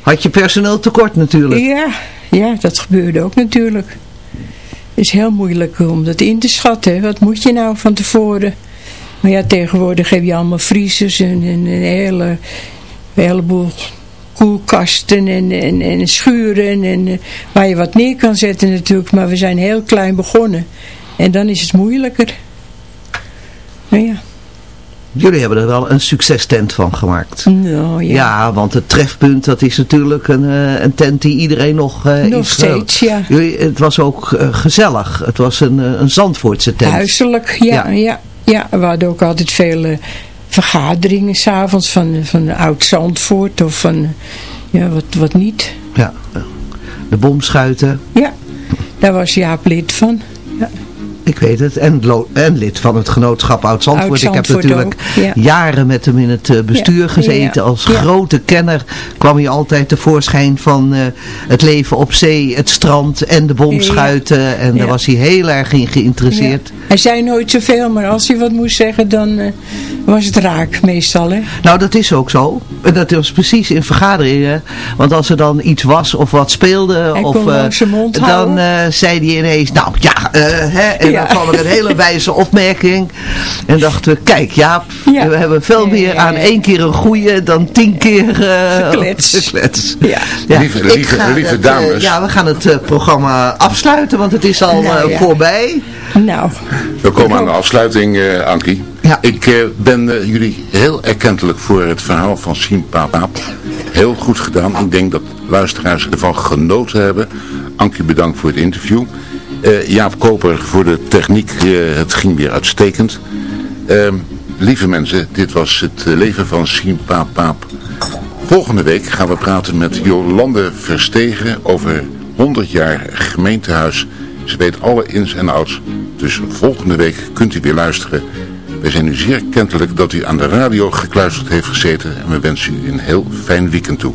had je personeel tekort natuurlijk. ja, ja, dat gebeurde ook natuurlijk. Het is heel moeilijk om dat in te schatten. Wat moet je nou van tevoren? Maar ja, tegenwoordig heb je allemaal vriezers en, en een hele, een heleboel koelkasten en, en, en schuren en, eh, waar je wat neer kan zetten natuurlijk. Maar we zijn heel klein begonnen. En dan is het moeilijker. Nou ja. Jullie hebben er wel een succestent van gemaakt. Nou ja. Ja, want het trefpunt, dat is natuurlijk een, eh, een tent die iedereen nog eh Nog is steeds, ja. Jullie, het was ook gezellig. Het was een, een Zandvoortse tent. Huiselijk, ja, ja. ja. We hadden ook altijd veel eh, vergaderingen s'avonds van, van Oud-Zandvoort of van, ja, wat, wat niet. Ja. De bomschuiten, Ja, daar was Jaap lid van. Ik weet het. En, en lid van het genootschap Oud-Zandvoort. Ik heb natuurlijk ja. jaren met hem in het eh, bestuur Ja, gezeten. Als grote kenner kwam hij altijd tevoorschijn van eh, het leven op zee, het strand en de bomschuiten. En daar was hij heel erg in geïnteresseerd. Hij zei nooit zoveel, maar als hij wat moest zeggen, dan eh, was het raak meestal. Hè? Nou, dat is ook zo. En dat was precies in vergaderingen. Want als er dan iets was of wat speelde, Hij of, dan zei hij ineens, nou ja, hè, en. Dan kwam er een hele wijze opmerking. En dachten we, kijk Jaap, Ja. we hebben veel meer aan één keer een goeie dan tien keer eh Geklets. *laughs* Ja. Lieve- lieve- lieve het, eh, dames. ja, we gaan het eh, programma afsluiten, want het is al Nou, eh, ja. voorbij. Nou, We komen aan de afsluiting, eh Ankie. Ja. Ik eh, ben jullie heel erkentelijk voor het verhaal van Sien Paap. Heel goed gedaan. Ik denk dat luisteraars ervan genoten hebben. Ankie bedankt voor het interview. Eh, Jaap Koper voor de techniek. Eh, het ging weer uitstekend. Ehm, lieve mensen, dit was het leven van Sien Paap Paap. Volgende week gaan we praten met Jolande Verstegen over 100 jaar gemeentehuis. Ze weet alle ins en outs. Dus volgende week kunt u weer luisteren. Wij zijn u zeer kentelijk dat u aan de radio gekluisterd heeft gezeten. En we wensen u een heel fijn weekend toe.